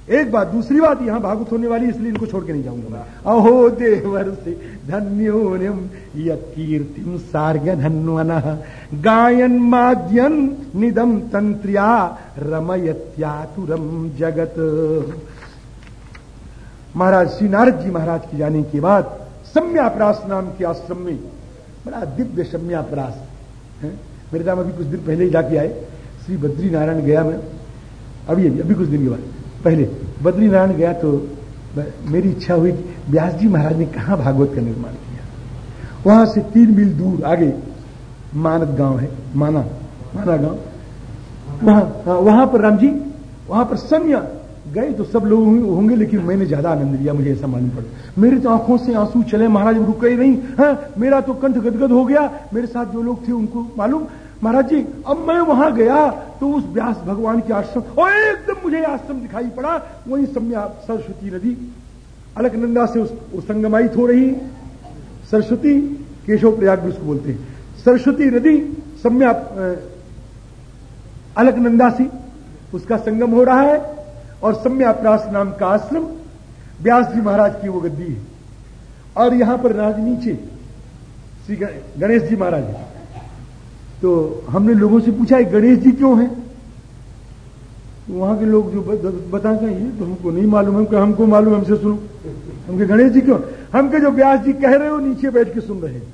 एक बात, दूसरी बात, यहाँ भागुत होने वाली, इसलिए इनको छोड़ के नहीं जाऊँगा अहो, देवर से धन्योनिम कीर्तिम सार्ग धन्वन गायन माद्यन निदम तंत्रिया रमयत्यातुरम जगत। महाराज, श्री नारद जी महाराज के जाने के बाद, सम्याप्रास नाम के आश्रम में, बड़ा दिव्य सम्याप्रास मेरे नाम अभी कुछ दिन पहले ही जाके आए। श्री बद्री नारायण गया मैं। अभी अभी अभी कुछ दिन के बाद। पहले बद्री नारायण गया तो मेरी इच्छा हुई व्यास जी महाराज ने कहा भागवत का निर्माण किया। वहाँ से तीन मील दूर आगे मानद गाँव है माना माना गाँव। वहाँ हाँ, वहाँ पर राम जी वहाँ पर सन्या गए तो सब लोग होंगे लेकिन मैंने ज़्यादा आनंद लिया मुझे ऐसा मालूम पड़ा। मेरी तो आँखों से आँसू चले महाराज रुके नहीं। हाँ, मेरा तो कंठ गदगद हो गया। मेरे साथ जो लोग थे उनको मालूम। महाराज जी, अब मैं वहाँ गया तो उस व्यास भगवान के आश्रम, और एकदम मुझे आश्रम दिखाई पड़ा, वही सम्या सरस्वती नदी। अलकनंदा से उस संगमायित हो रही। सरस्वती केशव प्रयाग भी उसको बोलते हैं। सरस्वती नदी सम्या अलकनंदा से उसका संगम हो रहा है, और सम्याप्रास नाम का आश्रम व्यास जी महाराज की वो गद्दी है। और यहाँ पर राज नीचे श्री गणेश जी महाराज तो हमने लोगों से पूछा गणेश जी क्यों हैं? वहाँ के लोग जो बताते हैं ये तो हमको नहीं मालूम है हमको मालूम, हमसे सुनो। हमके गणेश जी क्यों? हमके जो व्यास जी कह रहे हो नीचे बैठ के सुन रहे हैं।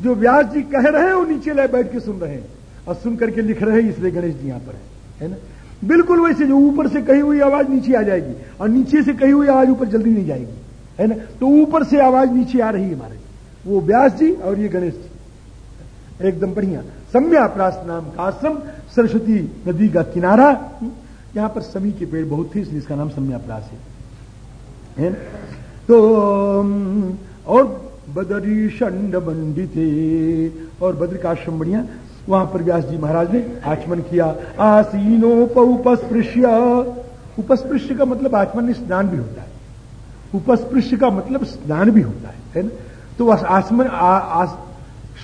जो व्यास जी कह रहे हैं, वो नीचे ले बैठ के सुन रहे हैं। और सुन करके लिख रहे हैं, इसलिए गणेश जी यहाँ पर है ना? बिल्कुल वैसे जो ऊपर से कही हुई आवाज़ नीचे आ जाएगी, और नीचे से कही हुई आवाज़ ऊपर जल्दी नहीं जाएगी। है ना? तो ऊपर से आवाज़ नीचे आ रही है हमारे। वो व्यास जी और ये गणेश जी। एकदम बढ़िया। सम्याप्रास नाम का आश्रम सरस्वती नदी का किनारा। यहाँ पर समी के पेड़ बहुत थे, इसलिए इसका नाम सम्याप्रास है। है तो और बदरी शंड मंडित और बद्र का आश्रम बढ़िया। वहाँ पर व्यास जी महाराज ने आचमन किया। आसीनोपस्पृश्य उपस्पृश्य का मतलब आचमन स्नान भी होता है। उपस्पृश्य का मतलब स्नान भी होता है। तो आचमन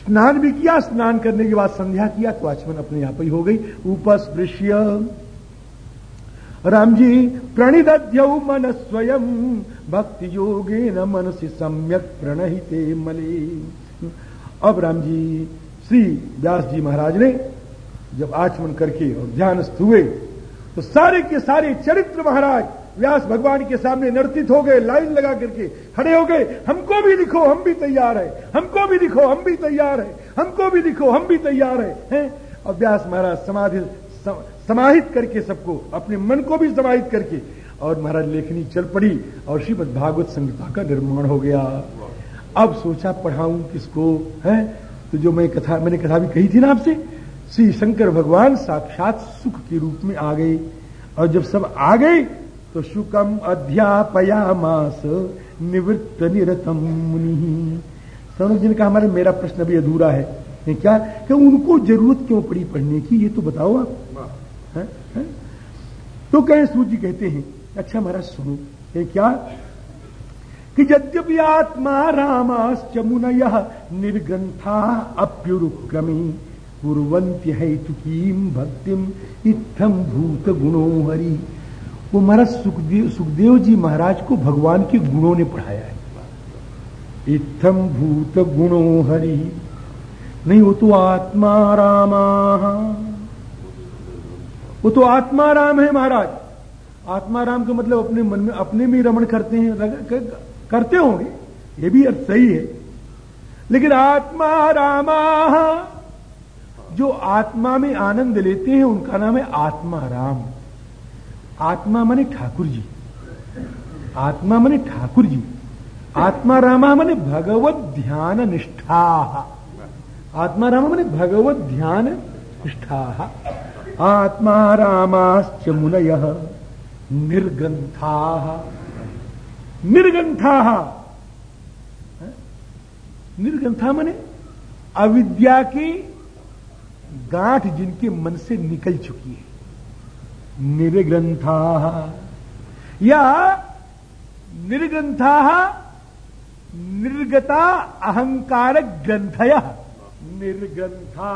स्नान भी किया, स्नान करने के बाद संध्या किया तो आचमन अपने आप ही हो गई। उपस्पृश्य राम जी प्रणिद्य मन स्वयं भक्ति योगे न मन से सम्यक प्रणहिते मले। अब राम जी, श्री व्यास जी महाराज ने जब आचमन करके और ध्यानस्थ हुए तो सारे के सारे चरित्र महाराज व्यास भगवान के सामने नर्तित हो गए लाइन लगा करके खड़े हो गए हमको भी लिखो हम भी तैयार है हमको भी लिखो हम भी तैयार है हमको भी लिखो हम भी तैयार है, हैं? और व्यास महाराज समाधि समाहित करके सबको अपने मन को भी समाहित करके और महाराज लेखनी चल पड़ी और श्रीमद भागवत संहिता का निर्माण हो गया अब सोचा पढ़ाऊं किसको है तो जो मैं कथा मैंने कथा भी कही थी ना आपसे श्री शंकर भगवान साक्षात सुख के रूप में आ गए और जब सब आ गए तो शुकम अध्यापयामास निवृत्त निरतम मुनि। सौनक जी ने कहा हमारे मेरा प्रश्न अभी अधूरा है। ये क्या? कि उनको ज़रूरत क्यों पड़ी पढ़ने की? ये तो बताओ आप। है? है? तो कहे सूर्य कहते हैं अच्छा महाराज सुनो ये क्या? कि यद्यपि आत्मा रामाश्च मुनय निर्ग्रंथा अप्युरुक्रमी कुरंत्य है तुकीम भक्तिम इत्थम भूत गुणो हरि। वो महाराज सुखदेव सुखदेव जी महाराज को भगवान के गुणों ने पढ़ाया है। इत्थम भूत गुणो हरि। नहीं, वो तो आत्मा रामा वो तो आत्मा राम है महाराज। आत्मा राम का मतलब अपने मन में, अपने में रमण करते हैं करते होंगे, ये भी अर्थ सही है। लेकिन आत्मा रामा जो आत्मा में आनंद लेते हैं, उनका नाम है आत्मा राम। आत्मा मने ठाकुर जी आत्मा मने ठाकुर जी आत्मा रामा मने भगवत ध्यान निष्ठा। आत्मा रामा मने भगवत ध्यान निष्ठा। आत्मा रामाश्च मुनय निर्गंथा निर्गंथा निर्गंथा मने अविद्या की गांठ जिनके मन से निकल चुकी है। निर्ग्रंथा या निर्ग्रंथा निर्गता अहंकार ग्रंथय निर्ग्रंथा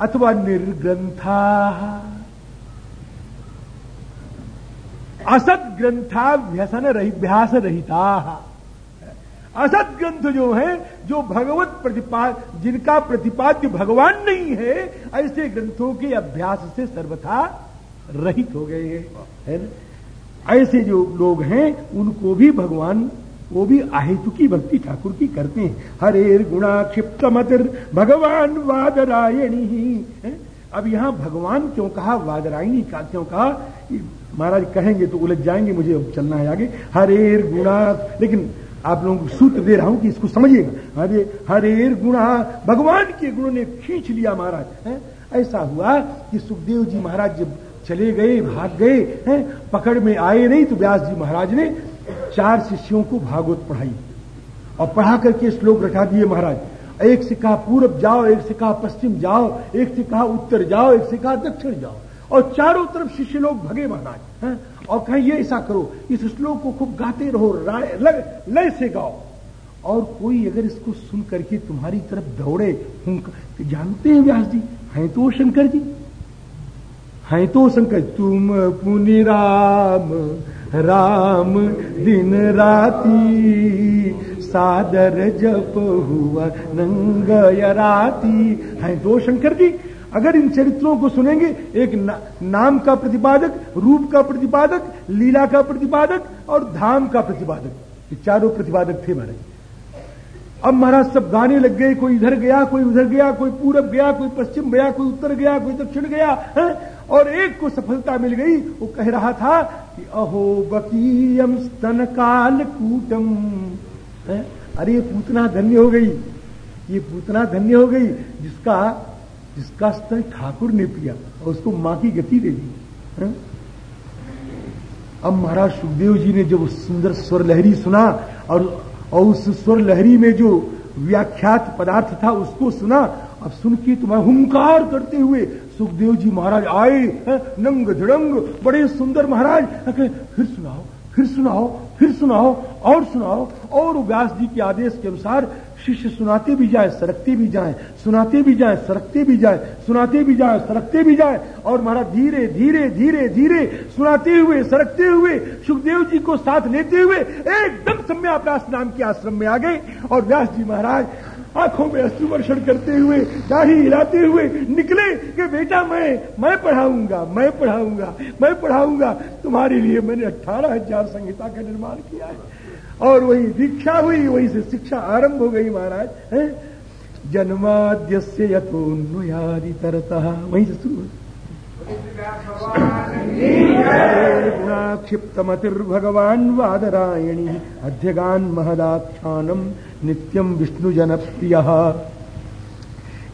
अथवा निर्ग्रंथा असत ग्रंथा व्यसन व्यास रहिता असत ग्रंथ जो है, जो भगवत प्रतिपाद, जिनका प्रतिपाद्य भगवान नहीं है, ऐसे ग्रंथों के अभ्यास से सर्वथा रहित हो गए हैं, है ऐसे जो लोग हैं, उनको भी भगवान, वो भी आहेतु की भक्ति ठाकुर की करते हैं। हरेर गुणा क्षिप्त मतिर भगवान वादरायणी, ही? अब यहाँ भगवान क्यों कहा, वादरायणी का क्यों कहा? महाराज कहेंगे तो उलझ जाएँगे मुझे, अब चलना है आगे। हरेर गुणा लेकिन आप लोगों को सूत्र दे रहा हूँ कि इसको समझिएगा। हरे हरेर गुणा, भगवान के गुणों ने खींच लिया महाराज, है? ऐसा हुआ कि सुखदेव जी महाराज जब चले गए, भाग गए, हैं? पकड़ में आए नहीं तो व्यास जी महाराज ने चार शिष्यों को भागवत पढ़ाई। और पढ़ा करके श्लोक रखा दिए महाराज। एक से कहा पूरब जाओ, एक से कहा पश्चिम जाओ, एक से कहा उत्तर जाओ, एक से कहा दक्षिण जाओ। और चारों तरफ़ शिष्य लोग भगे महाराज और कहें, ये ऐसा करो, इस श्लोक को खूब गाते रहो लय से गाओ। और कोई अगर इसको सुन करके तुम्हारी तरफ़ दौड़े तो जानते हैं व्यास जी, हैं तो शंकर जी, हैं तो शंकर तुम पुनि राम राम दिन राती, सादर जप हुआ नंग राती। हैं तो शंकर जी अगर इन चरित्रों को सुनेंगे एक ना, नाम का प्रतिपादक रूप का प्रतिपादक लीला का प्रतिपादक और धाम का प्रतिपादक। ये चारों प्रतिपादक थे महाराज। अब महाराज सब गाने लग गए कोई इधर गया कोई उधर गया कोई पूरब गया कोई पश्चिम गया कोई उत्तर गया कोई दक्षिण गया है? और एक को सफलता मिल गई वो कह रहा था कि अहो बकीयम स्तन काल कूटम। अरे ये पूतना धन्य हो गई। ये पूतना धन्य हो गई जिसका जिसका स्तन ठाकुर ने पिया और उसको माँ की गति दे दी अब महाराज सुखदेव जी ने जब सुंदर स्वर लहरी सुना और और उस स्वर लहरी में जो व्याख्यात पदार्थ था उसको सुना, अब सुन के तुम्हें हुंकार करते हुए सुखदेव जी महाराज आए नंग धड़ंग, बड़े सुंदर महाराज फिर सुनाओ फिर सुनाओ फिर सुनाओ, और सुनाओ, और व्यास जी के आदेश के अनुसार शिष्य सुनाते भी जाए, सरकते भी जाए, सुनाते भी जाए, सरकते भी जाए, सुनाते भी जाए, सरकते भी जाए। और महाराज धीरे धीरे धीरे धीरे सुनाते हुए, सरकते हुए, सुखदेव जी को साथ लेते हुए एकदम सम्याप्रास नाम के आश्रम में आ गए। और व्यास जी महाराज आँखों में अश्रु वर्षण करते हुए, दाढ़ी हिलाते हुए निकले कि, बेटा, मैं मैं पढ़ाऊँगा मैं पढ़ाऊँगा मैं पढ़ाऊँगा। तुम्हारे लिए मैंने अट्ठारह हज़ार संहिता का निर्माण किया है। और वही दीक्षा हुई, वही से शिक्षा आरंभ हो गई महाराज, है? जन्माद्य से तरता। वहीं से शुरू हुई। गुणाक्षिप्तमतिर्भगवान वादरायणी अध्यगान महदाख्यानम नित्यम विष्णु जनप्रिय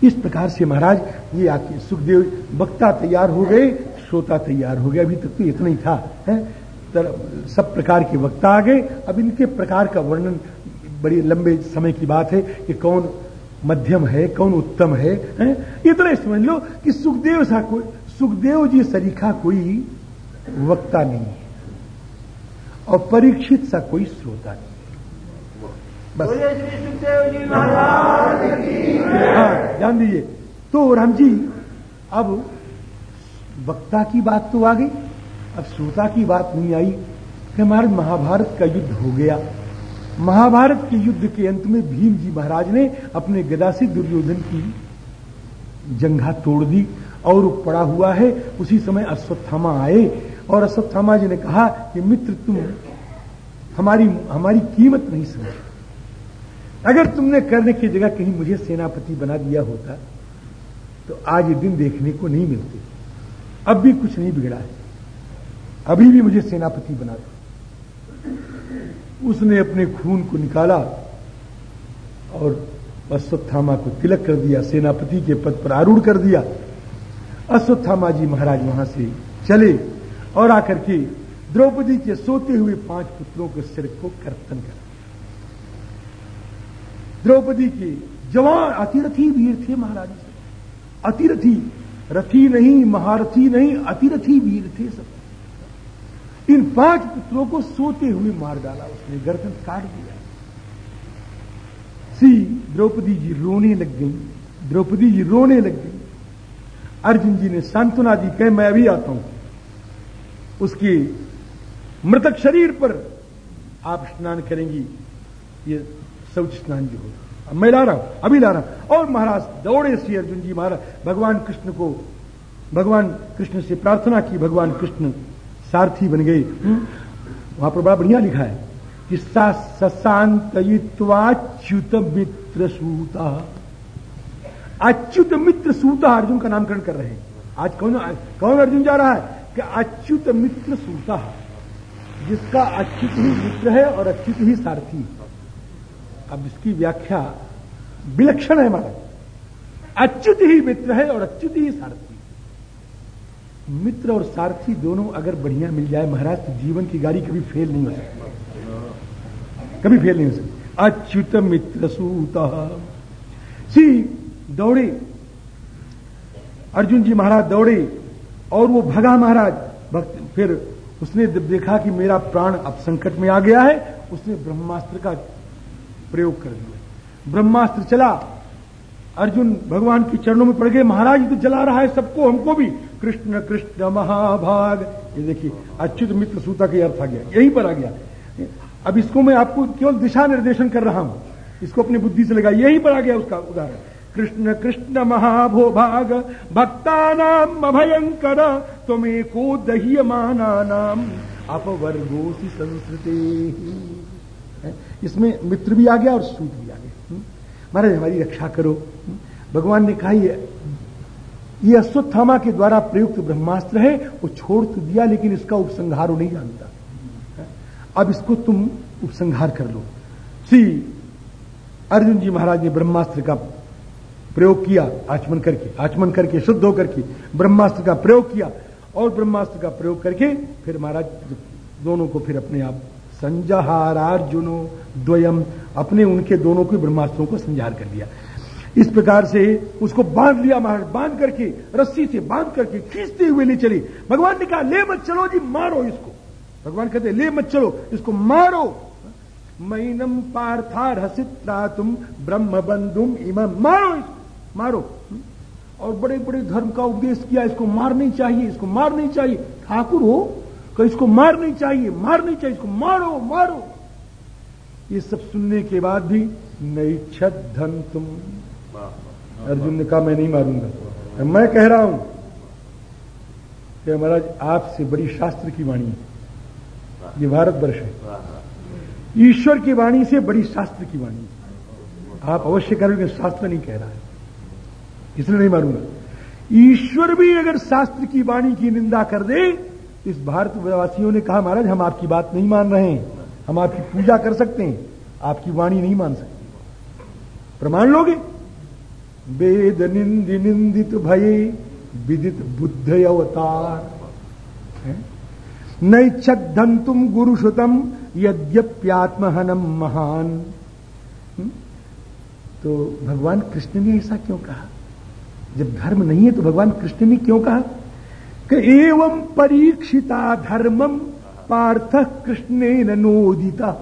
इस प्रकार से महाराज, ये आके सुखदेव वक्ता तैयार हो गए, श्रोता तैयार हो गया अभी तक तो इतना ही था, है? सब प्रकार के वक्ता आ गए। अब इनके प्रकार का वर्णन बड़ी लंबे समय की बात है कि कौन मध्यम है कौन उत्तम है, है? इतना समझ लो कि सुखदेव सा कोई सुखदेव जी सरीखा कोई वक्ता नहीं है और परीक्षित सा कोई श्रोता नहीं बस। हाँ ध्यान दीजिए। तो राम जी अब वक्ता की बात तो आ गई। अब श्रोता की बात नहीं आई कि हमारे महाभारत का युद्ध हो गया। महाभारत के युद्ध के अंत में भीम जी महाराज ने अपने गदा से दुर्योधन की जंघा तोड़ दी और पड़ा हुआ है। उसी समय अश्वत्थामा आए और अश्वत्थामा जी ने कहा कि, मित्र, तुम हमारी हमारी कीमत नहीं समझ। अगर तुमने करने की जगह कहीं मुझे सेनापति बना दिया होता तो आज ये दिन देखने को नहीं मिलते। अब भी कुछ नहीं बिगड़ा है। अभी भी मुझे सेनापति बना दो। उसने अपने खून को निकाला और अश्वत्थामा को तिलक कर दिया, सेनापति के पद पर आरूढ़ कर दिया। अश्वत्थामा जी महाराज वहाँ से चले और आकर के द्रौपदी के सोते हुए पाँच पुत्रों के सिर को कर्तन कर द्रौपदी के जवान अतिरथी वीर थे महाराज। अतिरथी रथी नहीं, महारथी नहीं, अतिरथी वीर थे सब। इन पाँच पुत्रों को सोते हुए मार डाला, उसने गर्दन काट दिया। सी, द्रौपदी जी रोने लग गई। द्रौपदी जी रोने लग गई। अर्जुन जी ने सांत्वना दी, कह, मैं अभी आता हूँ। उसके मृतक शरीर पर आप स्नान करेंगी, ये शौच स्नान जो होगा। मैं ला रहा हूँ, अभी ला रहा हूँ। और महाराज, दौड़े श्री अर्जुन जी महाराज, भगवान कृष्ण को, भगवान कृष्ण से प्रार्थना की, भगवान कृष्ण सारथी बन गए हम्म? वहाँ पर बड़ा बढ़िया लिखा है कि सशांतयुत्वाच्युत मित्र सूता अच्युत मित्र सूता अर्जुन का नामकरण कर रहे हैं। आज कौन कौन अर्जुन जा रहा है? कि अच्युत मित्र सूता जिसका अच्युत ही मित्र है और अच्युत ही सारथी। अब इसकी व्याख्या विलक्षण है हमारा अच्युत ही मित्र है और अच्युत ही सारथी। मित्र और सारथी दोनों अगर बढ़िया मिल जाए, महाराज तो जीवन की गाड़ी कभी फेल नहीं हो सकती। कभी फेल नहीं हो सकती। अच्युत मित्र सूत। सी, दौड़े। अर्जुन जी महाराज, दौड़े। और वो भगा महाराज। भक्त, फिर उसने देखा कि मेरा प्राण अब संकट में आ गया है, उसने ब्रह्मास्त्र का प्रयोग कर दिया। ब्रह्मास्त्र चला। अर्जुन भगवान के चरणों में पड़ गए। महाराज तो जला रहा है सबको, हमको भी। कृष्ण कृष्ण महाभाग। ये देखिए, अच्युत मित्र सूता के अर्थ आ गया। यहीं पर आ गया। अब इसको मैं आपको केवल दिशा निर्देशन कर रहा हूँ। इसको अपनी बुद्धि से लगा यहीं पर आ गया उसका उदाहरण। कृष्ण कृष्ण महाभो भाग भक्ता नाम अभयंकर तुम्हें को दह्यमाना नाम अपवर्गोसी संस्कृति। इसमें मित्र भी आ गया और सूत भी आ गया। महाराज, हमारी रक्षा करो। भगवान ने कहा ये ये अश्वत्थामा के द्वारा प्रयुक्त ब्रह्मास्त्र है, वो छोड़ तो दिया, लेकिन इसका उपसंहार वो नहीं जानता। अब इसको तुम उपसंहार कर लो। सी अर्जुन जी महाराज ने ब्रह्मास्त्र का प्रयोग किया, आचमन करके आचमन करके, शुद्ध होकर के, ब्रह्मास्त्र का प्रयोग किया, और ब्रह्मास्त्र का प्रयोग करके फिर महाराज दोनों को फिर अपने आप संजहार अर्जुनो द्वयम, अपने उनके दोनों के ब्रह्मास्त्रों को संजार कर दिया। इस प्रकार से उसको बाँध लिया महाराज, बाँध करके, रस्सी से बाँध करके, खींचते हुए ले चली। भगवान ने कहा, ले मत चलो जी, मारो इसको। भगवान कहते ले मत चलो, इसको मारो। मैनम पार्थार हसित्रा तुम ब्रह्म बंधुम इम। मारो इसको, मारो। और बड़े बड़े धर्म का उपदेश किया, इसको मार नहीं चाहिए, इसको मार नहीं चाहिए। ठाकुर हो कि इसको मार नहीं चाहिए मार नहीं चाहिए, इसको मारो मारो। ये सब सुनने के बाद भी नहीं छत धन तुम अर्जुन ने कहा, मैं नहीं मारूँगा। मैं कह रहा हूँ कि महाराज, आपसे बड़ी शास्त्र की वाणी है। ये भारत वर्ष है। ईश्वर की वाणी से बड़ी शास्त्र की वाणी आप अवश्य करोगे, शास्त्र नहीं कह रहा है। इसलिए नहीं मारूँगा। ईश्वर भी अगर शास्त्र की वाणी की निंदा कर दे इस भारतवासियों ने कहा, महाराज, हम आपकी बात नहीं मान रहे हैं। हम आपकी पूजा कर सकते हैं। आपकी वाणी नहीं मान सकते। प्रमाण लोगे? वेद निंदि निंदित भय विदित बुद्ध अवतार नैच्छन तुम गुरुशुतम यद्यप्यात्महनम महान तो भगवान कृष्ण ने ऐसा क्यों कहा? जब धर्म नहीं है तो भगवान कृष्ण ने क्यों कहा? कि एवं परीक्षिता धर्मम पार्थ कृष्ण नोदिता।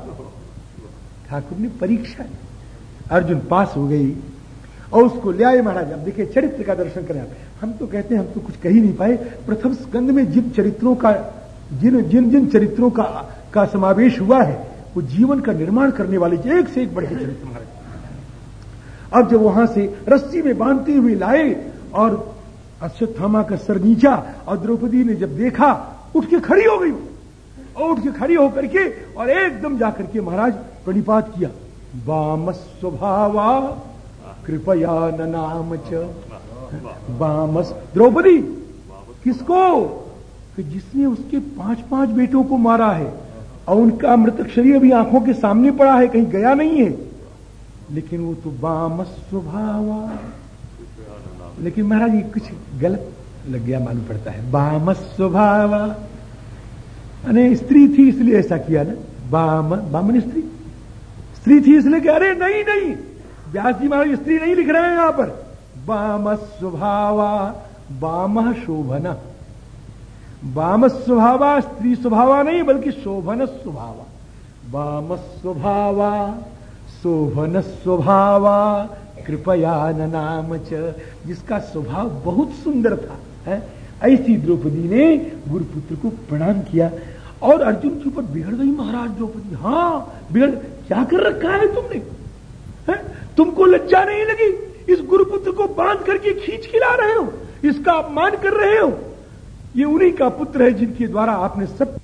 ठाकुर ने परीक्षा अर्जुन पास हो गई। और उसको ले आए महाराज अब देखिए चरित्र का दर्शन करें आप। हम तो कहते हैं, हम तो कुछ कह नहीं पाए। प्रथम स्कंद में जिन चरित्रों का, जिन जिन जिन चरित्रों का का समावेश हुआ है, वो जीवन का निर्माण करने वाले एक से एक बड़े चरित्र महाराज। अब जब वहाँ से रस्सी में बांधते हुए लाए और अश्वत्थामा का सर नीचा और द्रौपदी ने जब देखा, उठ के खड़ी हो गई और उठ के खड़ी होकर के और एकदम जाकर के महाराज, प्रणिपात किया वाम स्वभावा कृपया न नाम च। वामस द्रौपदी, किसको? कि जिसने उसके पाँच पाँच बेटों को मारा है और उनका मृतक शरीर अभी आँखों के सामने पड़ा है, कहीं गया नहीं है। लेकिन वो तो बामस स्वभावा। लेकिन महाराज, ये कुछ गलत लग गया, मालूम पड़ता है। बामस स्वभावा। अरे, स्त्री थी इसलिए ऐसा किया ना? बाम, बामन स्त्री। स्त्री थी इसलिए क्या अरे, नहीं नहीं। व्यास जी महाराज, स्त्री नहीं लिख रहे हैं यहाँ पर। बाम स्वभावा, बाम शोभना। वाम स्वभावा, स्त्री स्वभावा नहीं, बल्कि शोभन स्वभावा। वाम स्वभावा, शोभन स्वभावा, कृपया न नाम च। जिसका स्वभाव बहुत सुंदर था, है? ऐसी द्रौपदी ने गुरुपुत्र को प्रणाम किया। और अर्जुन के ऊपर बिगड़ गई महाराज द्रौपदी। हाँ बिगड़, क्या कर रखा है तुमने? है? तुमको लज्जा नहीं लगी? इस गुरुपुत्र को बाँध करके खींच खिला रहे हो? इसका अपमान कर रहे हो? ये उन्हीं का पुत्र है जिनके द्वारा आपने सब